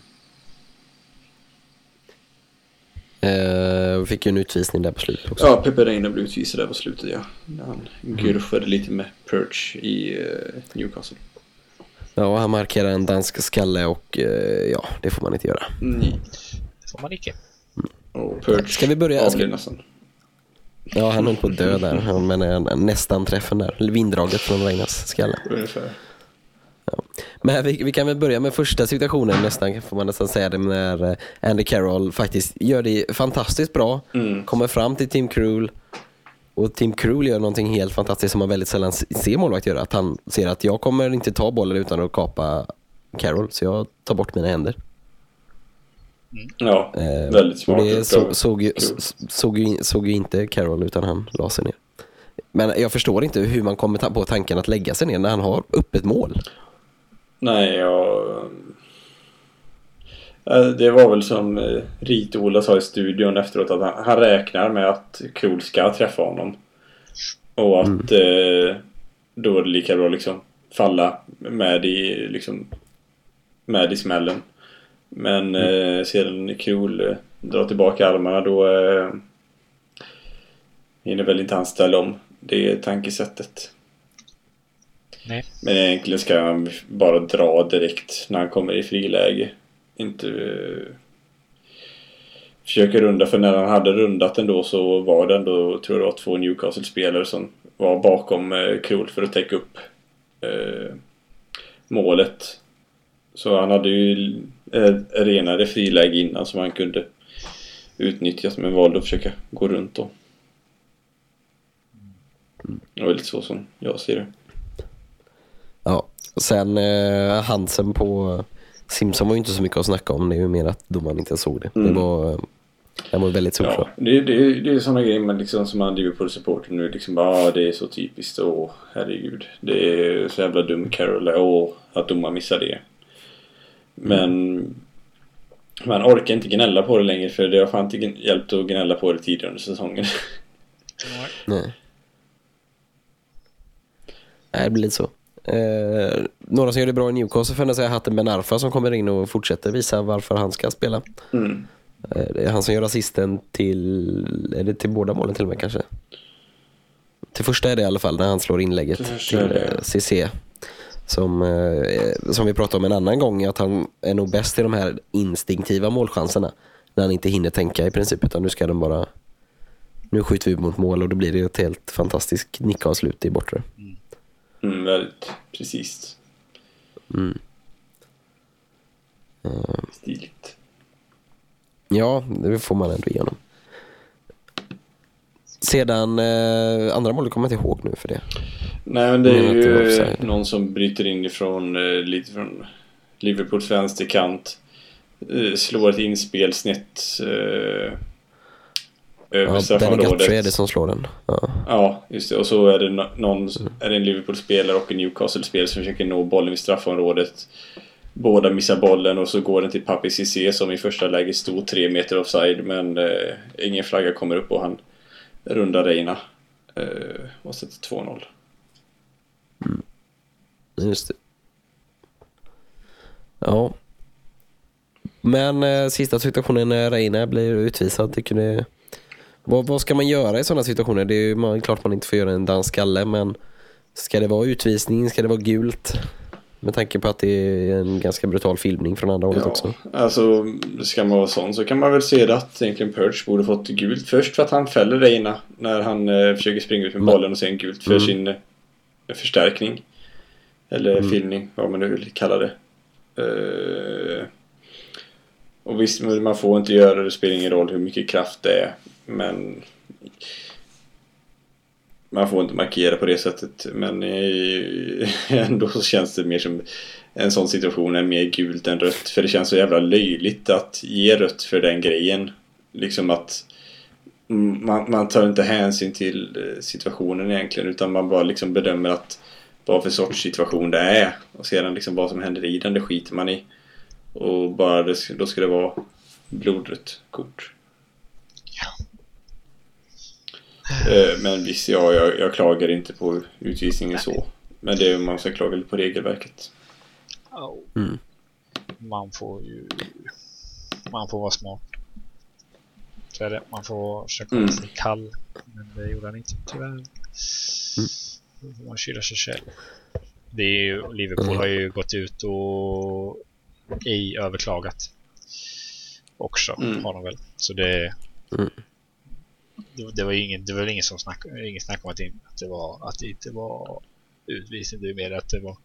Vi fick ju en utvisning där på slutet också. Ja, Pepe Reina blev utvisad där på slutet ja. När han gurfade lite med Perch i eh, Newcastle. Ja, han markerar en dansk skalle och eh, ja, det får man inte göra. Nej. Det får man icke. Och Perch Ska vi börja? Ska- nästan. Ja, han höll på att dö där, Ja, men eh, nästan träffen där. Vinddraget från Reinas skalle. Ungefär. Men vi, vi kan väl börja med första situationen nästan, får man nästan säga det, när eh, Andy Carroll faktiskt gör det fantastiskt bra. Mm. Kommer fram till Tim Krul och Tim Krul gör någonting helt fantastiskt som man väldigt sällan ser målvakt göra. Att han ser att jag kommer inte ta bollen utan att kapa Carroll, så jag tar bort mina händer. Ja, Eh, väldigt smart det så, såg, ju, såg, ju, såg ju inte Carroll utan han la sig ner. Men jag förstår inte hur man kommer på tanken att lägga sig ner när han har öppet mål. Nej, jag... Eh, Det var väl som eh, Rit-Ola sa i studion efteråt att han, han räknar med att Krul ska träffa honom. Och att eh, då är det lika bra liksom falla med i liksom med i smällen. Men eh, sedan Krul eh, drar tillbaka armarna då eh, hinner väl inte han ställa om det tankesättet. Nej. Men egentligen ska han bara dra direkt när han kommer i friläge. Inte eh, försöka runda, för när han hade rundat ändå så var det ändå, tror jag det var två Newcastle-spelare som var bakom eh, Krul för att täcka upp. Eh, målet. Så han hade ju eh, renare friläge innan som han kunde utnyttjat men valde att försöka gå runt då. Det var lite så som jag ser det. Sen eh, Hansen på Simpson var ju inte så mycket att snacka om. Det är ju mer att domaren inte såg det. Mm. Det var, eh, det var väldigt solklart. Ja, det, det, det är sådana grejer man liksom, som man Liverpool-supporter nu liksom bara ah, det är så typiskt. Åh, herregud. Det är så jävla dum Carol. Åh, att domaren missar det. Men man orkar inte gnälla på det längre för det har fan inte hjälpt att gnälla på det tidigare under säsongen. Nej. Nej, det blir lite så. Eh, några som gör det bra i Newcastle får jag säga hatten Ben Arfa som kommer in och fortsätter visa varför han ska spela. Mm. Eh, det är han som gör assisten till, är det till båda målen till och med kanske? Till första är det i alla fall när han slår inlägget Till eh. CC. Som, eh, som vi pratade om en annan gång, att han är nog bäst i de här instinktiva målchanserna. När han inte hinner tänka i princip, utan nu ska de bara... Nu skjuter vi mot mål och då blir det ett helt fantastiskt nickavslut i bortre. Mm, väldigt precis. Mm. Eh, Stiligt. Ja, det får man ändå ge honom. Sedan, eh, andra målet kommer jag inte ihåg nu för det. Nej men det Men är det var ju offside. någon som bryter in ifrån eh, lite från Liverpools vänsterkant. Eh, slår ett inspel snett eh, Ja, Benny straffområdet. Guthrie är det som slår den. Ja. Ja, just det. Och så är det någon, är det en Liverpool-spelare och en Newcastle-spelare som försöker nå bollen vid straffområdet. Båda missar bollen och så går den till Papi Cissé som i första läget stod tre meter offside men eh, ingen flagga kommer upp och han rundar Reina. Eh, och sätter 2-0. Just det. Ja. Men eh, sista situationen när Reina blir utvisad, tycker ni... Vad, vad ska man göra i sådana situationer? Det är ju man, klart man inte får göra en dansk skalle, men ska det vara utvisning? Ska det vara gult? Med tanke på att det är en ganska brutal filmning från andra hållet också. alltså ska man vara sån så kan man väl se det att egentligen Perch borde fått gult först för att han fäller Reina när han eh, försöker springa ut med bollen och sen gult för Mm. sin eh, förstärkning. Eller filmning, vad man nu vill kalla det. Eh, och visst, man får inte göra det, det spelar ingen roll hur mycket kraft det är. Men man får inte markera på det sättet. Men ändå så känns det mer som en sån situation är mer gult än rött. För det känns så jävla löjligt att ge rött för den grejen. Liksom att man, man tar inte hänsyn till eh, situationen egentligen utan man bara liksom bedömer att vad för sorts situation det är. Och sedan liksom vad som händer i den, det skiter man i. Och bara det, då ska det vara blodrött kort. Ja. Men visst, ja, jag, jag klagar inte på utvisningen så. Men det är man ska klaga på regelverket. Ja. Mm. Man får ju... Man får vara smart. Så är det. Man får försöka hålla Mm. sig kall. Men det gjorde han inte tyvärr. Då får man kyla sig själv. Det är ju, Liverpool Mm. har ju gått ut och ej överklagat. Också Mm. har de väl. Så det... Mm. Det, det var ju ingen, det var väl ingen som snack, ingen snack om att det, att det var att det inte var utvisning. Det är mer att det var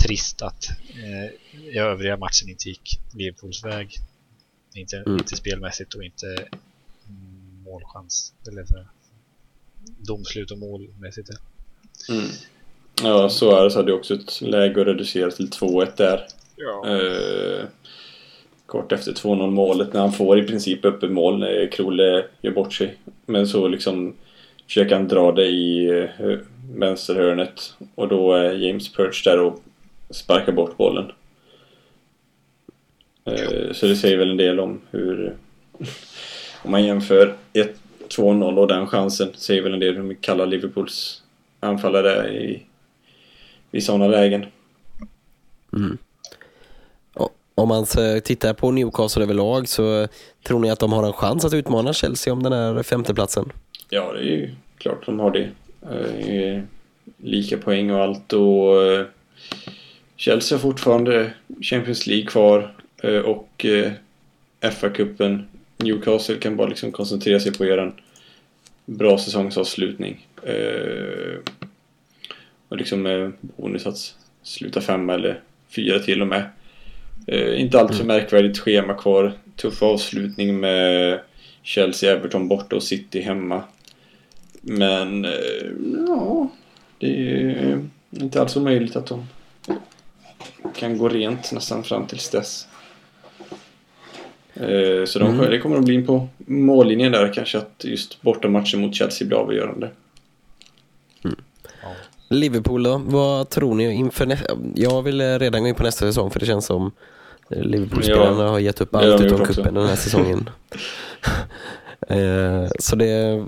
trist att eh, i övriga matchen inte gick Liverpools väg. Inte, Mm. inte spelmässigt och inte målchans. Eller för domslut och målmässigt. Mm. Ja, Suarez hade ju också ett läge att reducera till 2-1 där. Ja. Eh, kort efter 2-0 målet när han får i princip öppet mål när Krole gör bort sig. Men så liksom försöker han dra det i eh, vänsterhörnet och då är James Perch där och sparkar bort bollen. Eh, så det säger väl en del om hur om man jämför 2-0 och den chansen säger väl en del om hur kalla Liverpools anfallare är i, i sådana lägen. Mm. Om man tittar på Newcastle överlag så tror ni att de har en chans att utmana Chelsea om den här femteplatsen? Ja, det är ju klart de har det. Eh, lika poäng och allt och eh, Chelsea har fortfarande Champions League kvar eh, och FA-cupen. Newcastle kan bara liksom koncentrera sig på att göra en bra säsongsavslutning. Och liksom bonus att sluta femma eller fyra till och med. Eh, inte allt för Mm. märkvärdigt schema kvar. Tuff avslutning med Chelsea, Everton borta och City hemma. Men eh, ja, det är inte alls omöjligt att de kan gå rent nästan fram tills dess. Eh, Så de, Mm. det kommer att bli in på mållinjen där kanske att just bortamatchen mot Chelsea blir avgörande. Liverpool då, vad tror ni inför nästa? Jag vill eh, redan gå in på nästa säsong för det känns som Liverpool-spelarna Ja, har gett upp allt utom cupen den här säsongen. Eh, Så det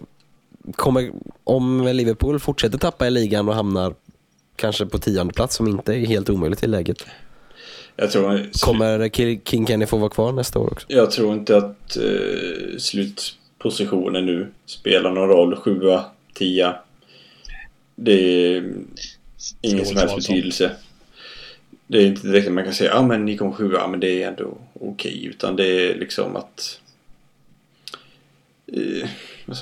kommer, om Liverpool fortsätter tappa i ligan och hamnar kanske på tionde plats som inte är helt omöjligt i läget. Jag tror, Kommer Ki- King Kenny få vara kvar nästa år också? jag tror inte att eh, slutpositionen nu spelar någon roll. Sjua, tia. Det är ingen som helst betydelse. Det är inte direkt att man kan säga ja ah, men ni kom sjua, men det är ändå okej. Utan det är liksom att... Eh,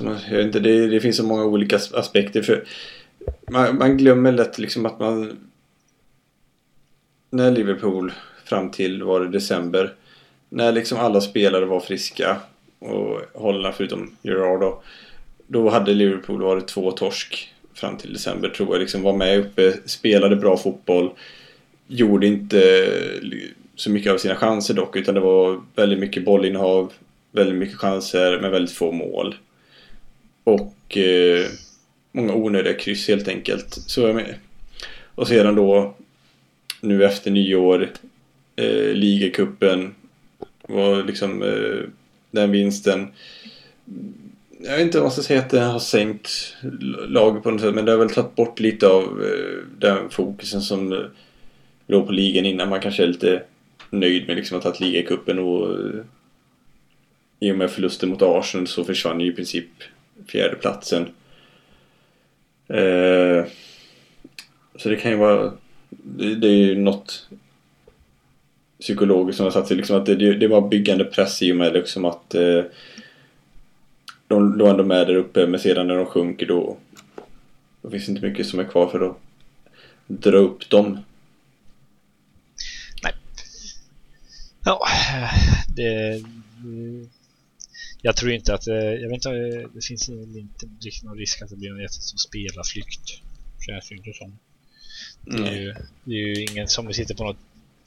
man, jag vet inte, det, det finns så många olika as- aspekter. för man, man glömmer lätt liksom att man... När Liverpool fram till var det december. När liksom alla spelare var friska och hållna förutom Gerard då. Då hade Liverpool varit två torsk fram till december tror jag. Liksom var med uppe, spelade bra fotboll. Gjorde inte eh, så mycket av sina chanser dock utan det var väldigt mycket bollinnehav. Väldigt mycket chanser men väldigt få mål. Och eh, många onödiga kryss helt enkelt. Så jag med. Och sedan då nu efter nyår eh, ligacupen var liksom eh, den vinsten jag vet inte om man ska säga att det har sänkt laget på något sätt men det har väl tagit bort lite av eh, den fokusen som eh, låg på ligan innan. Man kanske är lite nöjd med liksom att ha tagit ligacupen och eh, i och med förlusten mot Arsenal så försvann ju i princip fjärdeplatsen. Eh, så det kan ju vara det, det är ju något psykologiskt som har satt sig liksom att det, det var byggande press i och med liksom att eh, de låg ändå med där uppe men sedan när de sjunker då då finns inte mycket som är kvar för att dra upp dem. Ja, det... Jag tror inte att... Jag vet inte, det finns inte riktigt någon risk att det blir en jättestor spelarflykt. Känns det inte som. Det är, Nej. ju, det är ju ingen som sitter på något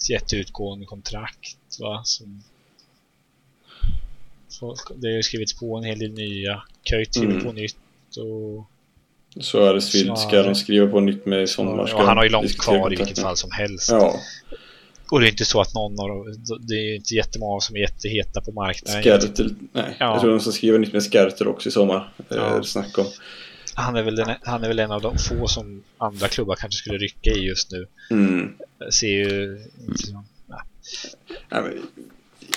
jätteutgående kontrakt va? Som, det har ju skrivits på en hel del nya. Köjt skriver Mm. på nytt och, Så är det Svild. Ska de skriva på nytt med i sommar? Och han har ju långt kvar i vilket fall som helst. Ja, Och det är inte så att någon av dem, det är inte jättemånga som är jätteheta på marknaden. Skertel. Nej, Ja. jag tror de ska skriva nytt med Skertel också i sommar. Ja. Ja. Snack om. Han är, väl den, han är väl en av de få som andra klubbar kanske skulle rycka i just nu. Mm. Ser ju inte som... Nej, men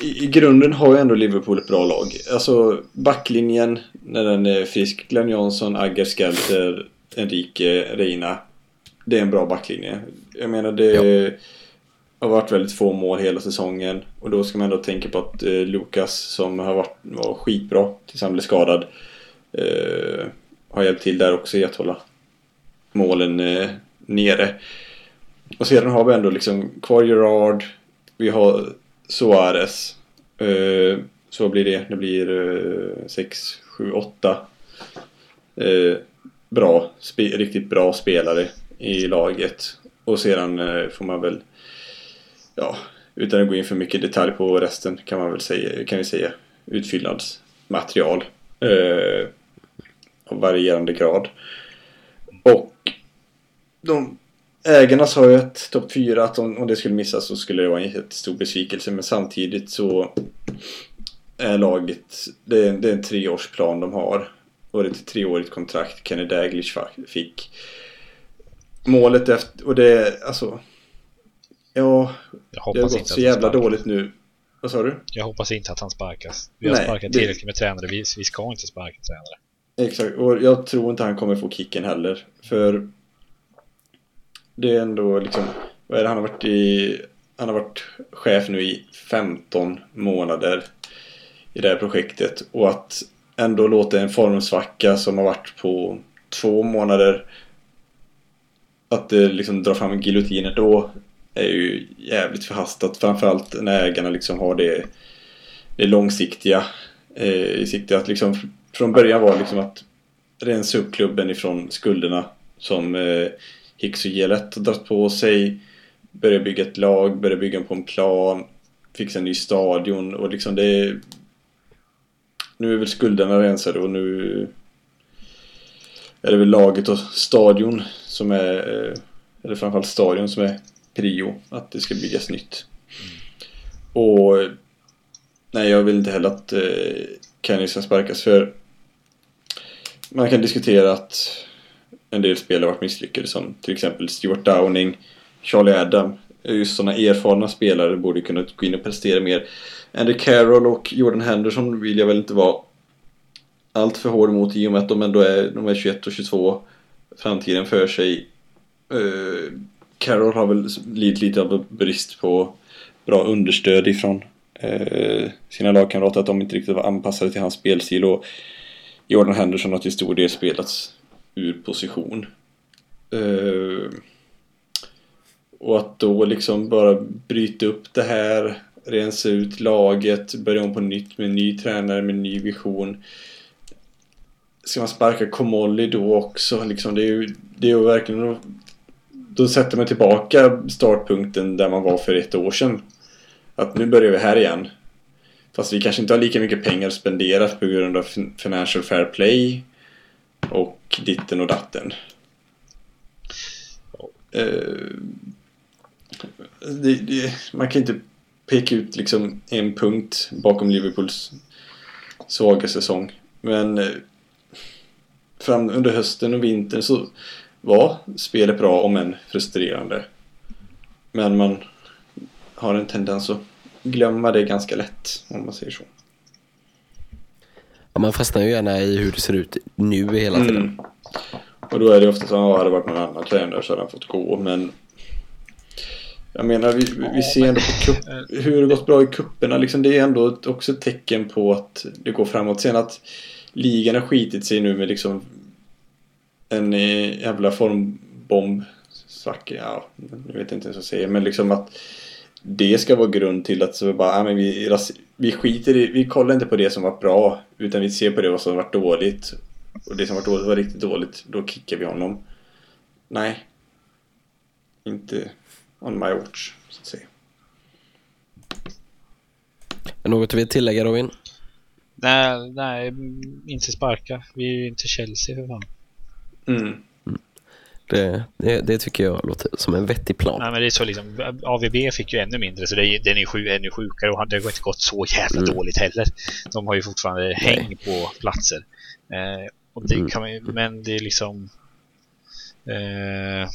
i, I grunden har ju ändå Liverpool ett bra lag. Alltså backlinjen när den är frisk. Glenn Johnson, Agger, Skelter, Enrique, Reina. Det är en bra backlinje. Jag menar det har varit väldigt få mål hela säsongen. Och då ska man ändå tänka på att eh, Lukas som har varit var skitbra tills han blev skadad. Eh, har hjälpt till där också i att hålla målen eh, nere. Och sedan har vi ändå liksom kvar Gerard. Vi har Suarez. Eh, så blir det? Det blir 6, 7, 8. Bra, riktigt bra spelare i laget. Och sedan eh, får man väl, ja, utan att gå in för mycket detalj på resten kan man väl säga, kan vi säga, utfyllnadsmaterial. Eh, av varierande grad. Och de ägarna sa ju att topp 4, att om, om det skulle missas så skulle det vara en jättestor besvikelse. Men samtidigt så är laget, det är, det är en treårsplan de har. Och det är ett treårigt kontrakt Kenny Daglish fick. Målet efter, och det är alltså... Ja, det har gått så jävla dåligt nu. Vad sa du? Jag hoppas inte att han sparkas. Vi har Nej, sparkat det- tillräckligt med tränare. Vi, vi ska inte sparka tränare. Exakt, och jag tror inte han kommer få kicken heller. För det är ändå liksom, vad är det, han har varit i, han har varit chef nu i 15 månader i det här projektet. Och att ändå låta en formsvacka som har varit på två månader att det liksom drar fram giljotiner då är ju jävligt förhastat. Framförallt när ägarna liksom har det, det långsiktiga eh, i sikte. Att liksom från början var liksom att rensa upp klubben ifrån skulderna som eh, Hicks och Gillett har dragit på sig. Börja bygga ett lag, börja bygga på en plan, fixa en ny stadion och liksom det Nu är väl skulderna rensade och nu är det väl laget och stadion som är eh, eller framförallt stadion som är prio att det ska byggas nytt. Och nej, jag vill inte heller att eh, Kenny ska sparkas för man kan diskutera att en del spelare varit misslyckade som till exempel Stuart Downing, Charlie Adam. Just sådana erfarna spelare borde kunna gå in och prestera mer. Andy Carroll och Jordan Henderson vill jag väl inte vara allt för hård mot i och med att de ändå är, de är 21 och 22 framtiden för sig. Uh, Carroll har väl lidit lite av brist på bra understöd ifrån uh, sina lagkamrater att de inte riktigt var anpassade till hans spelstil och Jordan Henderson har till stor del spelats ur position. Uh, och att då liksom bara bryta upp det här, rensa ut laget, börja om på nytt med en ny tränare med en ny vision. Ska man sparka Komolli då också? Liksom, det är ju, det är ju verkligen... Då sätter man tillbaka startpunkten där man var för ett år sedan. Att nu börjar vi här igen. Fast vi kanske inte har lika mycket pengar spenderat på grund av Financial Fair Play och ditten och datten. Eh, det, det, man kan inte peka ut liksom en punkt bakom Liverpools svaga säsong. Men eh, fram under hösten och vintern så var spelet bra om än frustrerande. Men man har en tendens att glömma det ganska lätt om man säger så. Ja, man fastnar ju gärna i hur det ser ut nu hela tiden. Mm. Och då är det ofta så att hade det varit någon annan tränare så hade han fått gå. Men jag menar, vi, vi ser ändå på kupp, hur det gått bra i kupperna. Liksom, det är ändå också ett tecken på att det går framåt. Sen att ligan har skitit sig nu med liksom en eh, jävla formbomb. Svacka, ja, jag vet inte ens vad jag säger. Men liksom att det ska vara grund till att så bara, ja, men vi, vi skiter i, vi kollar inte på det som var bra utan vi ser på det som var dåligt. Och det som var dåligt var riktigt dåligt, då kickar vi honom. Nej. Inte on my watch, så att säga. Är något du vill tillägga Robin? Nej, nej, inte sparka. Vi är ju inte Chelsea för fan. Mm. Det, det, det, tycker jag låter som en vettig plan. Nej, men det är så liksom, AVB fick ju ännu mindre så det, den är sju, ännu sjukare och det har inte gått så jävla mm. dåligt heller. De har ju fortfarande Nej. häng på platser. Eh, och det mm. kan man, men det är liksom... Eh,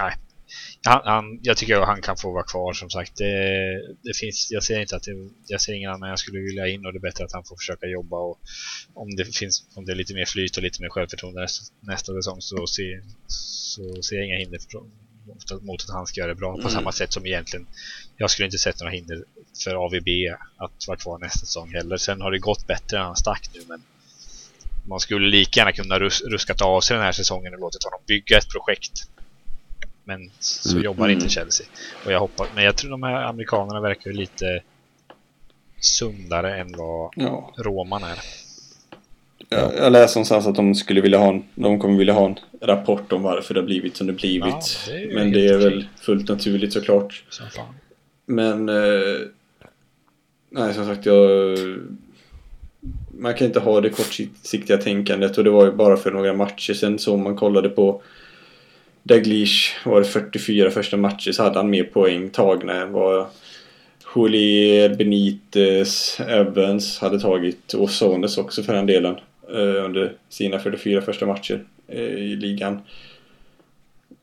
nej. Han, han, jag tycker att han kan få vara kvar som sagt. Det, det finns, jag ser inte att det, jag ser ingen annan jag skulle vilja in och det är bättre att han får försöka jobba och om det finns om det är lite mer flyt och lite mer självförtroende nästa, nästa säsong så ser, så ser jag inga hinder för, mot att han ska göra det bra mm. på samma sätt som egentligen jag skulle inte sett några hinder för AVB att vara kvar nästa säsong heller. Sen har det gått bättre än han stack nu men man skulle lika gärna kunna rus ruskat av sig den här säsongen och låtit honom bygga ett projekt men så mm. jobbar inte Chelsea. Och jag hoppas, men jag tror de här amerikanerna verkar lite sundare än vad ja. roman är. Ja, jag läste någonstans att de skulle vilja ha en, de kommer vilja ha en rapport om varför det har blivit som det blivit. Ja, det men det är väl fullt naturligt såklart. Så men eh, nej som sagt jag man kan inte ha det kortsiktiga tänkandet och det var ju bara för några matcher sen som man kollade på Daglish var det 44 första matcher så hade han mer poäng tagna än vad Julier, Benitez, Evans hade tagit och Sones också för den delen eh, under sina 44 första matcher eh, i ligan.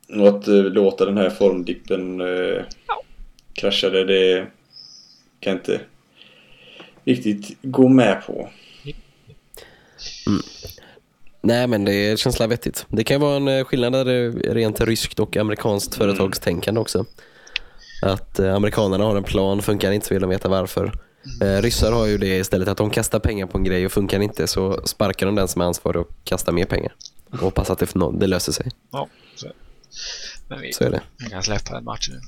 Och att eh, låta den här formdippen eh, krascha det, det kan jag inte riktigt gå med på. Mm. Nej men det känns vettigt. Det kan vara en eh, skillnad där rent ryskt och amerikanskt mm. företagstänkande också. Att eh, amerikanerna har en plan, funkar inte så vill de veta varför. Mm. Eh, ryssar har ju det istället att de kastar pengar på en grej och funkar inte så sparkar de den som är ansvarig och kastar mer pengar. Och hoppas att det, det löser sig. Ja, så. Men vi Så är det. kan släppa den matchen.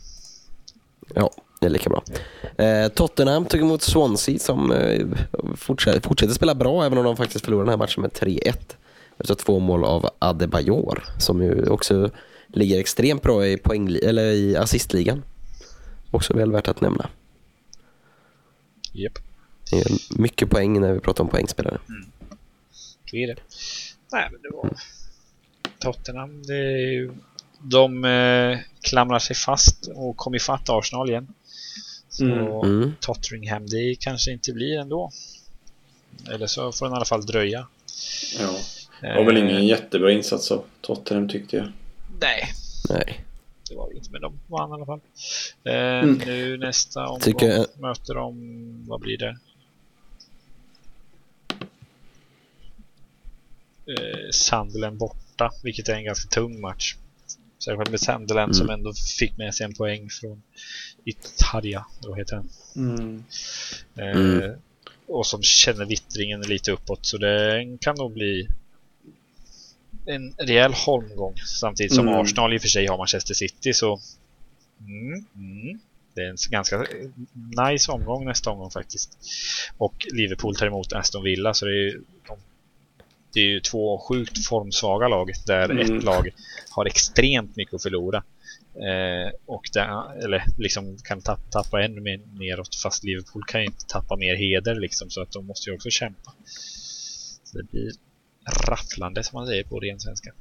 Ja, det är lika bra. Eh, Tottenham tog emot Swansea som eh, fortsätter, fortsätter spela bra även om de faktiskt förlorade den här matchen med 3-1. Efter två mål av Adebayor som ju också ligger extremt bra i, poäng, eller i assistligan. Också väl värt att nämna. Japp, Det är mycket poäng när vi pratar om poängspelare. så är det. Nej, men det var Tottenham. Det är ju... De eh, klamrar sig fast och kom ifatt Arsenal igen. Så Mm. Mm. Tottenham, det kanske inte blir ändå. Eller så får den i alla fall dröja. Ja. Det var väl Eh, ingen jättebra insats av Tottenham tyckte jag. Nej, Nej. det var det inte, men de vann i alla fall. Eh, Mm. Nu nästa omgång Tycker jag- möter de, vad blir det? Eh, Sunderland borta, vilket är en ganska tung match. Särskilt med Sunderland Mm. som ändå fick med sig en poäng från Italia, vad heter den? Mm. Eh, Mm. Och som känner vittringen lite uppåt, så det kan nog bli en rejäl holmgång. Samtidigt som Mm. Arsenal i och för sig har Manchester City så mm, mm, det är en ganska eh, nice omgång nästa omgång faktiskt. Och Liverpool tar emot Aston Villa så det är ju, de, det är ju två sjukt formsvaga lag där Mm. ett lag har extremt mycket att förlora. Eh, och där, eller liksom kan tappa, tappa ännu mer neråt fast Liverpool kan ju inte tappa mer heder liksom så att de måste ju också kämpa. Så det blir rafflande som man säger på ren svenska.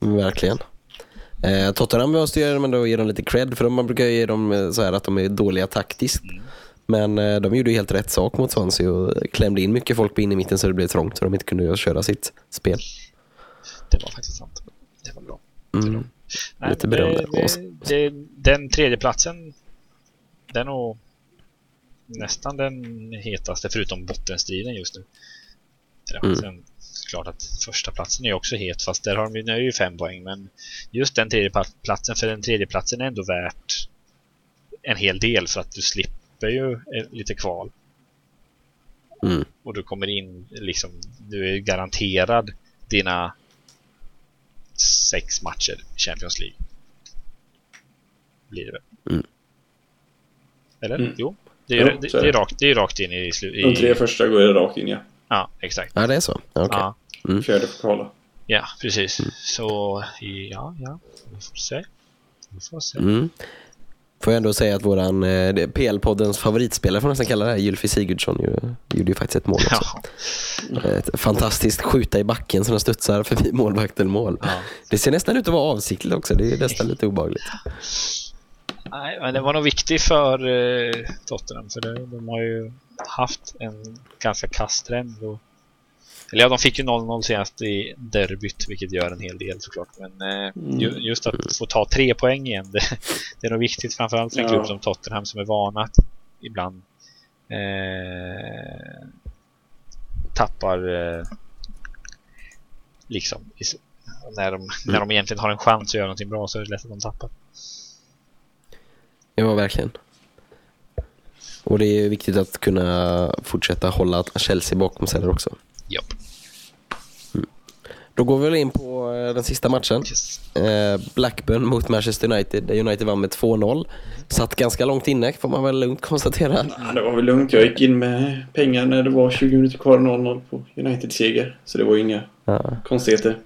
Verkligen. Eh, Tottenham måste ju ändå ge dem lite cred för de, man brukar ge dem eh, så här att de är dåliga taktiskt. Mm. Men eh, de gjorde helt rätt sak mot Swansea och klämde in mycket folk på in i mitten så det blev trångt så de inte kunde köra sitt spel. Det var faktiskt sant. Det var bra. Mm. Nej, Lite men beröm där. Den tredje platsen Den är nog nästan den hetaste förutom bottenstriden just nu. Ja, Mm. Sen klart att första platsen är också het fast där har de ju, nu är ju fem poäng men just den tredje platsen för den tredje platsen är ändå värt en hel del för att du slipper ju eh, lite kval Mm. och du kommer in liksom du är garanterad dina sex matcher i Champions League. Blir det väl? Mm. Eller? Mm. Jo. Det är, Jo, det, det, är rakt, det är rakt in i slutet. De tre första går det rakt in ja. Ja, exakt. Ja, det är så? Okej. Ja, Mm. Fjärde kvala. ja, precis. Så, ja, ja. Vi får se. Vi får se. Mm. Får jag ändå säga att våran eh, PL-poddens favoritspelare får man nästan kalla det här, Gylfi Sigurdsson, ju, gjorde ju faktiskt ett mål också. Ja, Ett fantastiskt skjuta i backen som den studsar förbi målvakten mål. ja. Det ser nästan ut att vara avsiktligt också, det är nästan lite obehagligt. Nej, men det var nog viktigt för eh, Tottenham för det, de har ju haft en ganska kass trend. Och, eller ja, de fick ju 0-0 senast i derbyt, vilket gör en hel del såklart. Men eh, Mm. ju, just att få ta tre poäng igen, det, det är nog viktigt framförallt för en Ja. klubb som Tottenham som är vana att ibland eh, tappar eh, liksom i när de, när de egentligen har en chans att göra någonting bra så är det lätt att de tappar. Ja, verkligen. Och det är viktigt att kunna fortsätta hålla Chelsea bakom sig där också. Japp. Då går vi väl in på eh, den sista matchen. Yes. Eh, Blackburn mot Manchester United, där United vann med 2-0. Satt ganska långt inne, får man väl lugnt konstatera. Ja, det var väl lugnt. Jag gick in med pengar när det var 20 minuter kvar 0-0 på United-seger. Så det var ju inga Ja. konstigheter.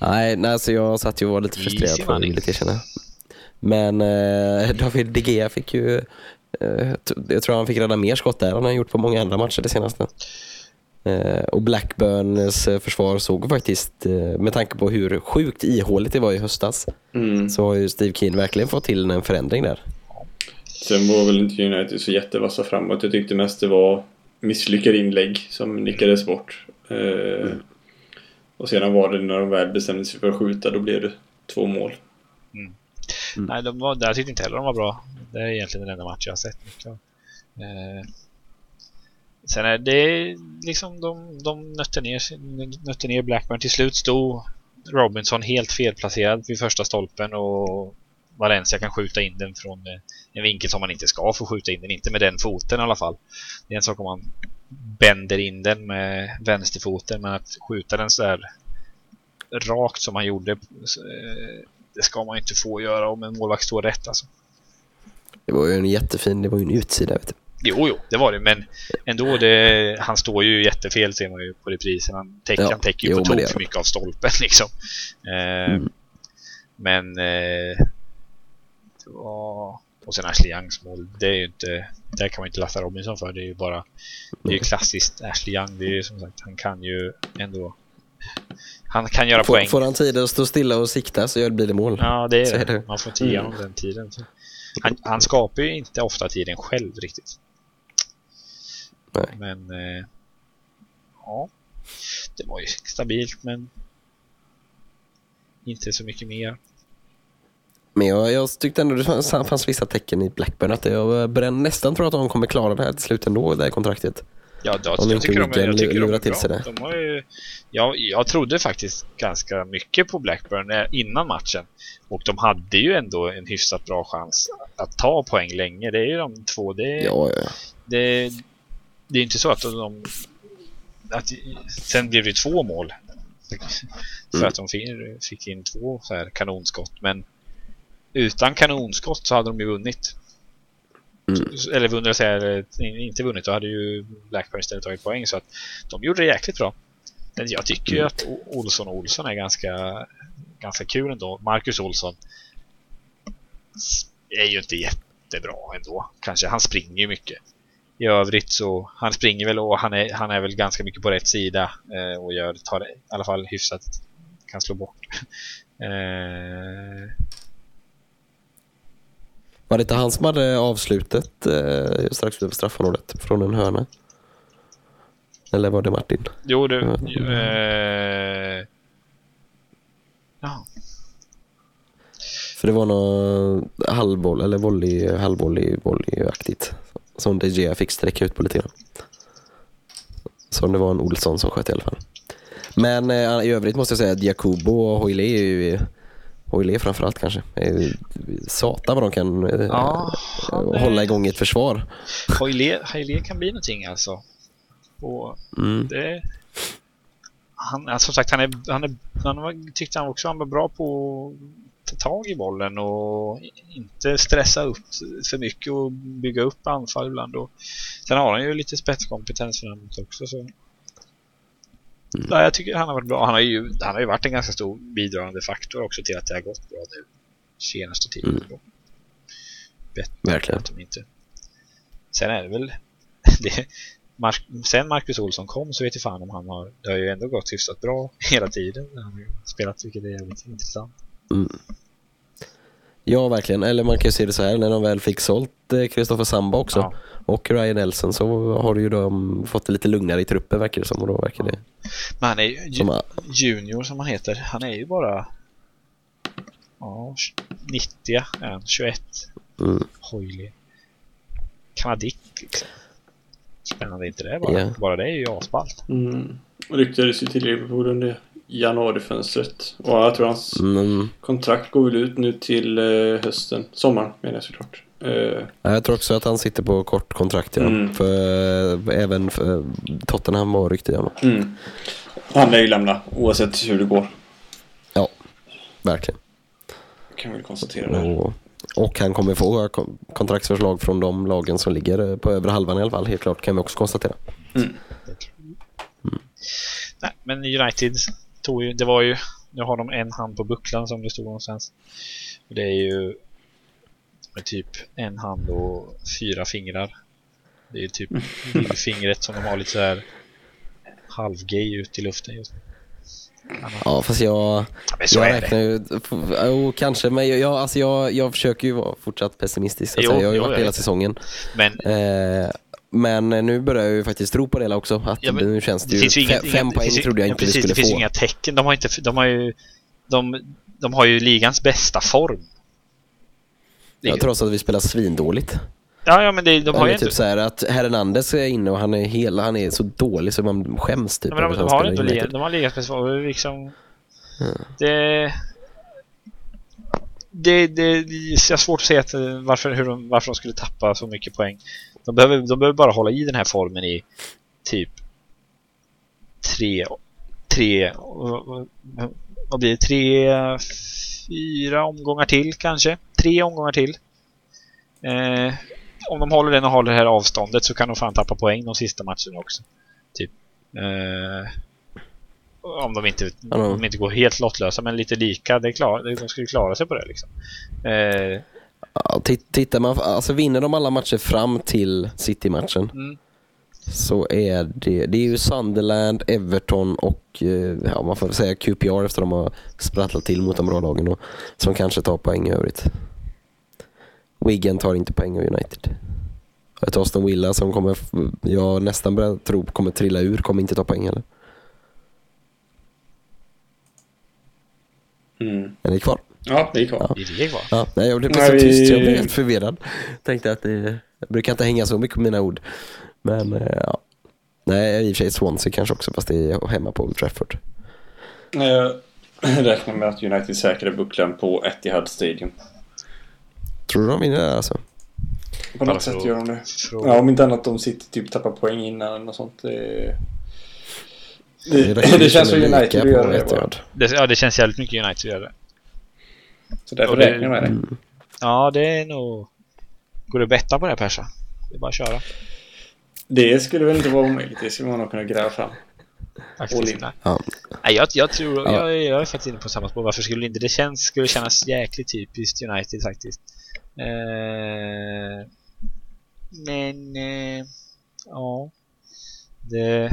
Nej, nej, alltså jag satt ju och var lite frustrerad money. villigt erkänna. Men eh, David De Gea fick ju, eh, jag tror han fick rädda mer skott där än han har gjort på många andra matcher det senaste. Eh, och Blackburns eh, försvar såg faktiskt, eh, med tanke på hur sjukt ihåligt det var i höstas, Mm. så har ju Steve Keane verkligen fått till en förändring där. Sen var väl inte United så jättevassa framåt. Jag tyckte mest det var misslyckade inlägg som nickades bort. Eh, Och sedan var det när de väl bestämde sig för att skjuta, då blev det två mål. Mm. Nej, de var, där tyckte inte heller de var bra. Det är egentligen den enda match jag har sett mycket av. Eh, sen är det liksom de, de nötte, ner, nötte ner Blackburn. Till slut stod Robinson helt felplacerad vid första stolpen och Valencia kan skjuta in den från eh, en vinkel som man inte ska få skjuta in den. Inte med den foten i alla fall. Det är en sak om man bänder in den med vänsterfoten men att skjuta den så där rakt som han gjorde. Eh, det ska man inte få göra om en målvakt står rätt alltså. Det var ju en jättefin, det var ju en utsida vet du. Jo, jo, det var det, men ändå, det, han står ju jättefel ser man ju på reprisen. Han, täck, Ja, han täcker ju jo, på tok för mycket av stolpen liksom. Eh, Mm. Men eh, det var... Och sen Ashley Youngs mål, det är ju inte... Där kan man inte lasta Robinson för, det är ju bara... Det är ju klassiskt Ashley Young, det är ju som sagt, han kan ju ändå... Han kan göra Får, poäng. får han tid att stå stilla och sikta så blir det mål. Ja, det är det. det. Man får ge honom den tiden. Han, han skapar ju inte ofta tiden själv riktigt. Nej. Men eh, ja, det var ju stabilt men inte så mycket mer. Men jag, jag tyckte ändå det fanns, fanns vissa tecken i Blackburn att jag börjar nästan tro att de kommer klara det här till slut ändå, det här kontraktet. Ja, då, Om jag tycker de, jag tycker de är till sig det. De har ju, ja, jag trodde faktiskt ganska mycket på Blackburn eh, innan matchen. Och de hade ju ändå en hyfsat bra chans att ta poäng länge. Det är ju de två. Det, Ja, ja. det, det är inte så att de... Att, sen blev det två mål. För Mm. att de fick, fick in två så här kanonskott. Men utan kanonskott så hade de ju vunnit. Mm. Eller vunnit, jag säger, inte vunnit. Då hade ju Blackburn istället tagit poäng. Så att de gjorde det jäkligt bra. Men jag tycker ju Mm. att Olsson och Olsson är ganska, ganska kul ändå. Marcus Olsson är ju inte jättebra ändå. Kanske. Han springer ju mycket. I övrigt så, han springer väl och han är, han är väl ganska mycket på rätt sida eh, och gör, tar det i alla fall hyfsat, kan slå bort. Eh, Var det inte han som hade avslutet eh, strax utanför straffområdet från en hörna? Eller var det Martin? jo. Mm. Eh, ja, För det var någon halvboll, eller volley, halvvolley, volleyaktigt. Som Gea fick sträcka ut på lite grann. Så det var en Olsson som sköt i alla fall. Men eh, i övrigt måste jag säga att Jacobo och Hoyle är ju Hoyle framförallt kanske. Satan vad de kan eh, Ja, är- hålla igång ett försvar. Haile, Haile kan bli någonting alltså. Och Mm. det... Han, som sagt, han, är, han, är, han tyckte han också han var bra på ta tag i bollen och inte stressa upp för mycket och bygga upp anfall ibland. Och, sen har han ju lite spetskompetens framåt också. Så. Ja, jag tycker han har varit bra. Han har, ju, han har ju varit en ganska stor bidragande faktor också till att det har gått bra nu senaste tiden. Mm. Bättre Verkligen. att de inte. Sen är det väl det, sen Marcus Olsson kom så vet jag fan om han har Det har ju ändå gått hyfsat bra hela tiden. Han har ju spelat vilket är jävligt intressant. Ja, verkligen. Eller man kan ju se det så här, när de väl fick sålt Kristoffer Samba också Ja. och Ryan Nelson så har ju de fått det lite lugnare i truppen verkar det som och då verkar det Men han är ju att, junior som han heter. Han är ju bara ja, 90 är han, 21. mm, Hoily. Kanadick liksom. Spännande inte det bara. Ja. Bara det är ju asballt. Mm. Ryktades ju till Liverpool under januarifönstret. Och jag tror hans mm, kontrakt går väl ut nu till eh, hösten. Sommaren menar jag såklart. Eh, Ja, Jag tror också att han sitter på kort kontrakt. Ja. Mm. För, eh, även för, Tottenham var honom. mm. Han lär ju lämna oavsett hur det går. Ja, verkligen. Kan vi väl konstatera det. Och, och han kommer få kon- kontraktsförslag från de lagen som ligger på övre halvan i alla fall. Helt klart kan vi också konstatera. Nej, men United tog ju, det var ju, nu har de en hand på bucklan som det stod någonstans. Och det är ju med typ en hand och fyra fingrar. Det är ju typ lillfingret som de har lite så här halvgay ut i luften just nu. Ja, fast jag, jag räknar ju... Jo, kanske. Men jag, alltså jag, jag försöker ju vara fortsatt pessimistisk. Så att Jo, säga. Jag har ju jo, varit hela säsongen. Men Eh, men nu börjar jag ju faktiskt tro på det hela också. Att Ja, men nu känns det, det ju... inga, fem, inga, poäng finns trodde jag ja, inte vi precis, skulle Det finns få. inga tecken. De har, inte, de har ju de, de har ju ligans bästa form. Ja, trots att vi spelar svindåligt. Ja, ja men det, de har ju typ inte... så här att Hernandez är inne och han är hela, han är så dålig så man skäms typ. Ja, men de, de har spelar ändå i liga, United. de har ligans bästa form. Liksom, det, det, det, det är svårt att se att, eh, varför, hur de, varför de skulle tappa så mycket poäng. De behöver, de behöver bara hålla i den här formen i typ tre, tre vad blir det, tre, fyra omgångar till kanske. Tre omgångar till. Eh, om de håller den och håller det här avståndet så kan de fan tappa poäng de sista matcherna också. Typ. Eh, om de inte, om de inte går helt lottlösa men lite lika. Det är klar, de skulle klara sig på det liksom. Eh, Ja, tittar man, alltså vinner de alla matcher fram till City-matchen Mm. så är det, det är ju Sunderland, Everton och eh, ja, man får säga QPR efter de har sprattlat till mot de bra lagen och som kanske tar poäng i övrigt. Wigan tar inte poäng av United. Ett Aston Villa som kommer, jag nästan börjar tro kommer trilla ur, kommer inte ta poäng heller. Mm. Är ni kvar? Ja, det är kvar. I det kvar. Ja, nej, jag blev Nej, plötsligt vi- tyst, jag blev helt förvirrad. Tänkte att det, jag brukar inte hänga så mycket på mina ord. Men eh, ja. Nej, i och för sig Swansea kanske också, fast det är hemma på Old Trafford. Jag räknar med att United säkrar bucklan på Etihad Stadium. Tror du de vinner det alltså? På något för sätt gör de det. Ja, om inte annat de sitter typ tappar poäng innan eller något sånt. Det, det, räcker det, känns som United att göra det. bara. Det, ja, det känns jävligt mycket United att göra det. Så därför det- räknar jag med det. Mm. Ja, det är nog... Går det att betta på det här Persa? Det är bara att köra. Det skulle väl inte vara omöjligt. Det skulle man nog kunna gräva fram. Faktiskt. Nej. Ja. Nej, jag, jag tror... Ja. Jag, är- jag är faktiskt inne på samma spår. Varför skulle inte det känns, skulle kännas jäkligt typiskt United faktiskt. Eh, men... Eh, ja. Det...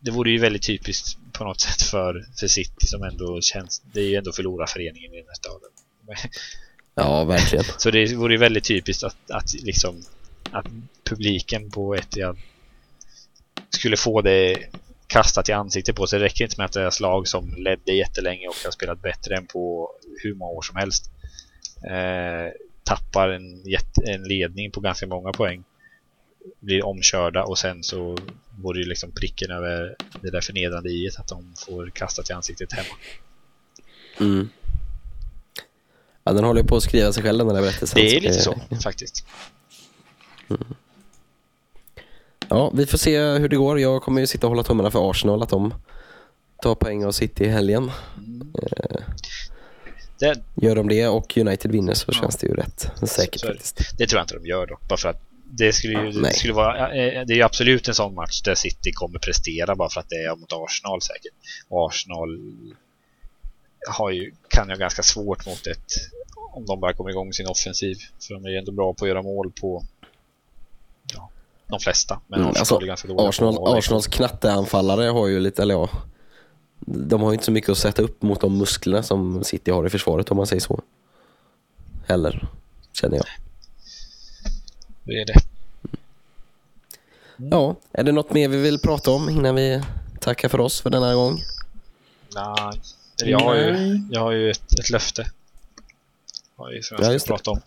Det vore ju väldigt typiskt på något sätt för, för City som ändå känns... Det är ju ändå förlorarföreningen i den här staden. ja, verkligen. Så det vore ju väldigt typiskt att, att liksom att publiken på Etihad skulle få det kastat i ansiktet på sig. Det räcker inte med att deras lag som ledde jättelänge och har spelat bättre än på hur många år som helst eh, tappar en, en ledning på ganska många poäng blir omkörda och sen så vore ju liksom pricken över det där förnedrande i att de får kastat i ansiktet hemma. Mm. Ja, den håller på att skriva sig själv den där berättelsen. Det är lite Så faktiskt. Ja, vi får se hur det går. Jag kommer ju sitta och hålla tummarna för Arsenal, att de tar poäng av City i helgen. Det, Gör de det och United vinner så Ja. känns det ju rätt säkert Så. Det tror jag inte de gör dock. Bara för att det skulle ju, det skulle vara, eh, det är ju absolut en sån match där City kommer prestera bara för att det är mot Arsenal säkert. Och Arsenal har ju, kan ju ganska svårt mot ett om de bara kommer igång sin offensiv. För de är ju ändå bra på att göra mål på ja, de flesta. Men Mm, Arsenal alltså, är ganska dåliga på Arsenal, mål. Arsenals knatteanfallare har ju lite, eller ja, de har ju inte så mycket att sätta upp mot de musklerna som City har i försvaret om man säger så. Heller, känner jag. Det är det. Ja, är det något mer vi vill prata om innan vi tackar för oss för denna gång? Nej. Jag har ju, jag har ju ett, ett löfte. Har ju, som jag Ja, ska prata om.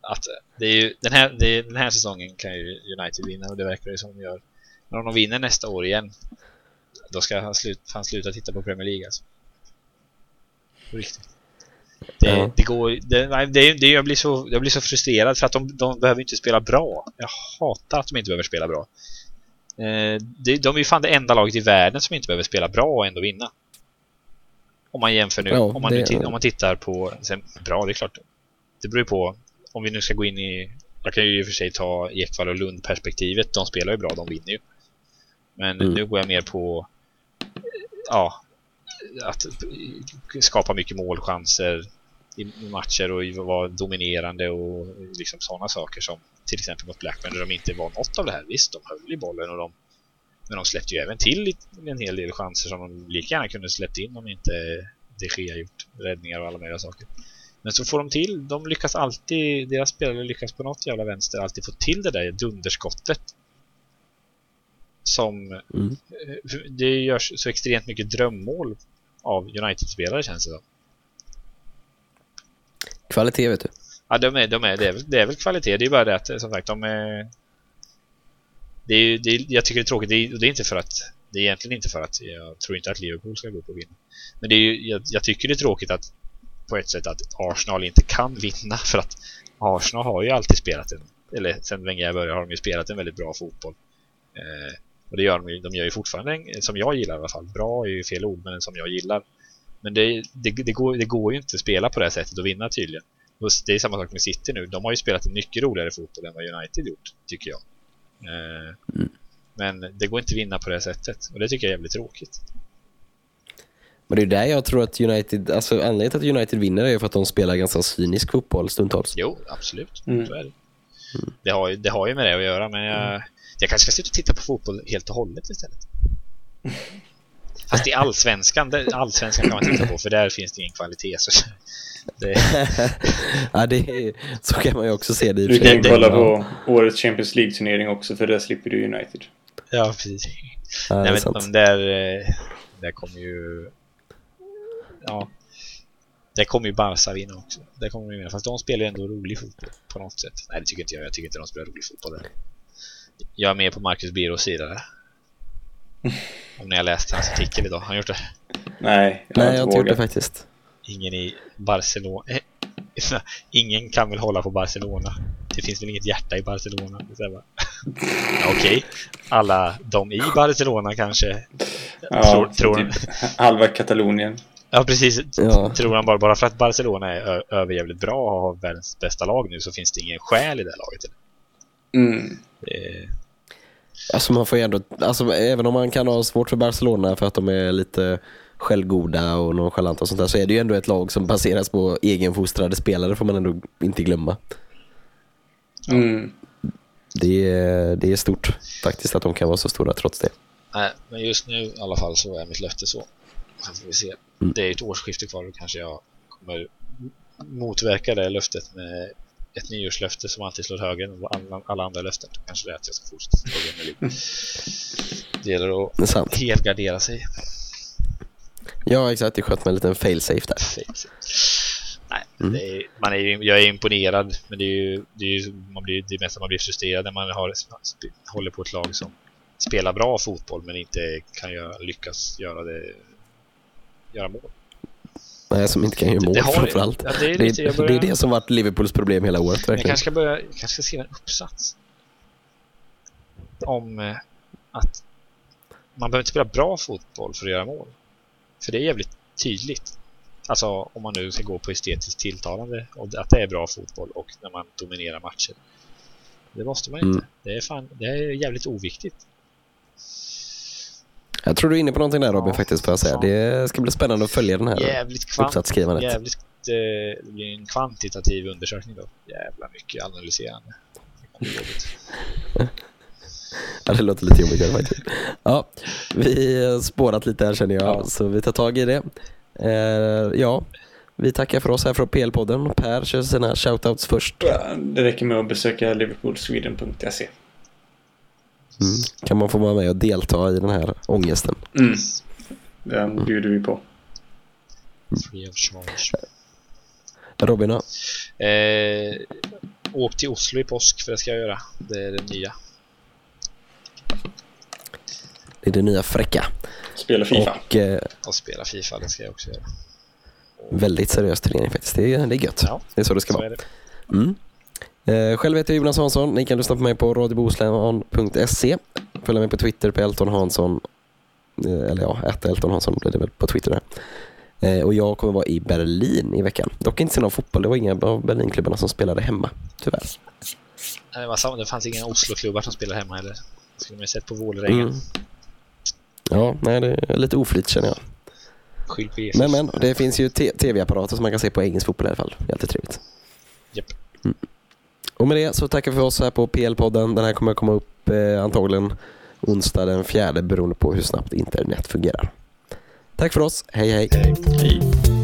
Att det är ju, den, här, det är, den här säsongen kan ju United vinna och det verkar det som de gör. Men om de vinner nästa år igen då ska han, slut, han sluta titta på Premier League alltså. På riktigt. Det, Ja. det går det, nej, det, det, jag, blir så, jag blir så frustrerad för att de, de behöver inte spela bra. Jag hatar att de inte behöver spela bra. Eh, det, de är ju fan det enda laget i världen som inte behöver spela bra och ändå vinna. Om man jämför nu, Ja, om, man nu ti- om man tittar på, sen, bra det är klart, det beror ju på, om vi nu ska gå in i, jag kan ju i och för sig ta Ekwall och Lund perspektivet, de spelar ju bra, de vinner ju. Men Mm. nu går jag mer på, ja, att skapa mycket målchanser i matcher och vara dominerande och liksom sådana saker som till exempel mot Blackburn där de inte var något av det här. Visst, de höll i bollen och de men de släppte ju även till en hel del chanser som de lika gärna kunde släppt in om inte de Gea gjort räddningar och alla möjliga saker. Men så får de till, de lyckas alltid, deras spelare lyckas på något jävla vänster alltid få till det där dunderskottet. Som, Mm. det görs så extremt mycket drömmål av United-spelare känns det som. Kvalitet vet du. Ja, de är, de är, det, är det är väl kvalitet. Det är bara det att som sagt, de är... Det är, det är, jag tycker det är tråkigt. Det är, och det är inte för att... Det är egentligen inte för att jag tror inte att Liverpool ska gå på att vinna. Men det är ju, jag, jag tycker det är tråkigt att på ett sätt att Arsenal inte kan vinna för att Arsenal har ju alltid spelat en eller sen Wenger började har de ju spelat en väldigt bra fotboll. Eh, Och det gör de ju, de gör ju fortfarande, en, som jag gillar i alla fall, bra är ju fel ord, men som jag gillar. Men det, det, det, går, det går ju inte att spela på det här sättet och vinna tydligen. Och det är samma sak med City nu. De har ju spelat en mycket roligare fotboll än vad United gjort, tycker jag. Eh, Mm. Men det går inte att vinna på det här sättet. Och det tycker jag är jävligt tråkigt. Men det är där jag tror att United, alltså anledningen till att United vinner är ju för att de spelar ganska cynisk fotboll stundtals. Jo, absolut. Mm. Det. Det, har, ju- det har ju med det att göra, men jag, jag kanske ska sluta titta på fotboll helt och hållet istället. Fast i allsvenskan, allsvenskan kan man titta på, för där finns det ingen kvalitet. Så det, ja, det är, så kan man ju också se det Du kan ju kolla på årets Champions League-turnering också för där slipper du United. ja, precis. Ja, det Nej, men de där, eh, där kommer ju... Ja. Där kommer ju Barca vinna också. Där kommer de vinna. Fast de spelar ju ändå rolig fotboll på något sätt. Nej, det tycker inte jag. Jag tycker inte de spelar rolig fotboll där. Jag är med på Marcus Biros sida där. Om ni har läst hans artikel idag. Har ni gjort det? Nej, jag Nej, har jag har inte gjort det faktiskt. Ingen i Barcelona... Ingen kan väl hålla på Barcelona? Det finns väl inget hjärta i Barcelona? Okej, alla de i Barcelona kanske Ja, tror, tror, typ halva Katalonien. Ja, precis. Ja. Tror han bara, bara för att Barcelona är överjävligt bra och har världens bästa lag nu så finns det ingen skäl i det här laget. Mm. Det, Alltså man får ändå, alltså även om man kan ha svårt för Barcelona för att de är lite självgoda och nonchalanta och sånt där så är det ju ändå ett lag som baseras på egenfostrade spelare får man ändå inte glömma. Mm. Det är, det är stort faktiskt att de kan vara så stora trots det. nej, men just nu i alla fall så är mitt löfte så. Sen får vi se. Mm. Det är ett årsskifte kvar och kanske jag kommer motverka det löftet med ett nyårslöfte som alltid slår högre än alla, andra löften. Kanske det är att jag ska fortsätta på Premier League. Det gäller att Det helgardera sig. Ja exakt, är skönt med en liten fail-safe där. Fake. Nej, Mm. är, man är, ju- jag är imponerad men det är ju, det är ju man blir, det är mest att man blir frustrerad när man har, håller på ett lag som spelar bra fotboll men inte kan göra, lyckas göra det göra mål. Nej, som inte kan göra mål Det har- framförallt. ja, det är det, lite- jag börjar- det är det som varit Liverpools problem hela året Jag verkligen. kanske ska börja, jag kanske ska skriva en uppsats om eh, att man behöver inte spela bra fotboll för att göra mål. För det är jävligt tydligt. Alltså om man nu ska gå på estetiskt tilltalande och att det är bra fotboll och när man dominerar matcher. Det måste man inte. Mm. Det, är fan, det är jävligt oviktigt. Jag tror du är inne på någonting där Robin Ja, faktiskt får jag säga. Det ska bli spännande att följa den här Jävligt, kvant, uppsatsskrivandet. jävligt eh, det blir en kvantitativ undersökning då. Jävla mycket analyserande. Det. Ja, det låter lite jobbigt faktiskt. Ja, vi har spårat lite här känner jag, Ja. så vi tar tag i det. Eh, ja, vi tackar för oss här från PL-podden. Per kör sina shoutouts först. Det räcker med att besöka liverpoolsweden.se. Mm. Kan man få vara med och delta i den här ångesten? Mm. Den bjuder vi på. Free of charge. Robin då? Eh, åk till Oslo i påsk för det ska jag göra. Det är det nya. Det är det nya fräcka. Spela Fifa. Och eh, Och spela Fifa, det ska jag också göra. väldigt seriös turnering faktiskt. Det är, det är gött. Ja, Det är så det ska så vara. är det. Mm. Eh, själv heter jag Jonas Hansson. Ni kan lyssna på mig på radiobohuslän.se. Följ mig på Twitter på Elton Hansson. Eh, eller ja, äta Elton Hansson blir det väl på Twitter där. Eh, och jag kommer vara i Berlin i veckan. Dock inte se någon fotboll. Det var inga av Berlinklubbarna som spelade hemma. Tyvärr. Nej, Det, var samma, det fanns inga Oslo-klubbar som spelade hemma heller. Skulle man ju sett på Vålerenga. Mm. Ja, nej, det är lite oflyt känner jag. Skyll på Jesus. Men men, det finns ju te- tv-apparater som man kan se på engelsk fotboll i alla fall. Det är alltid trevligt. Japp. Mm. Och med det så tackar vi för oss här på PL-podden. Den här kommer att komma upp eh, antagligen onsdag den fjärde beroende på hur snabbt internet fungerar. Tack för oss. Hej hej. Hej.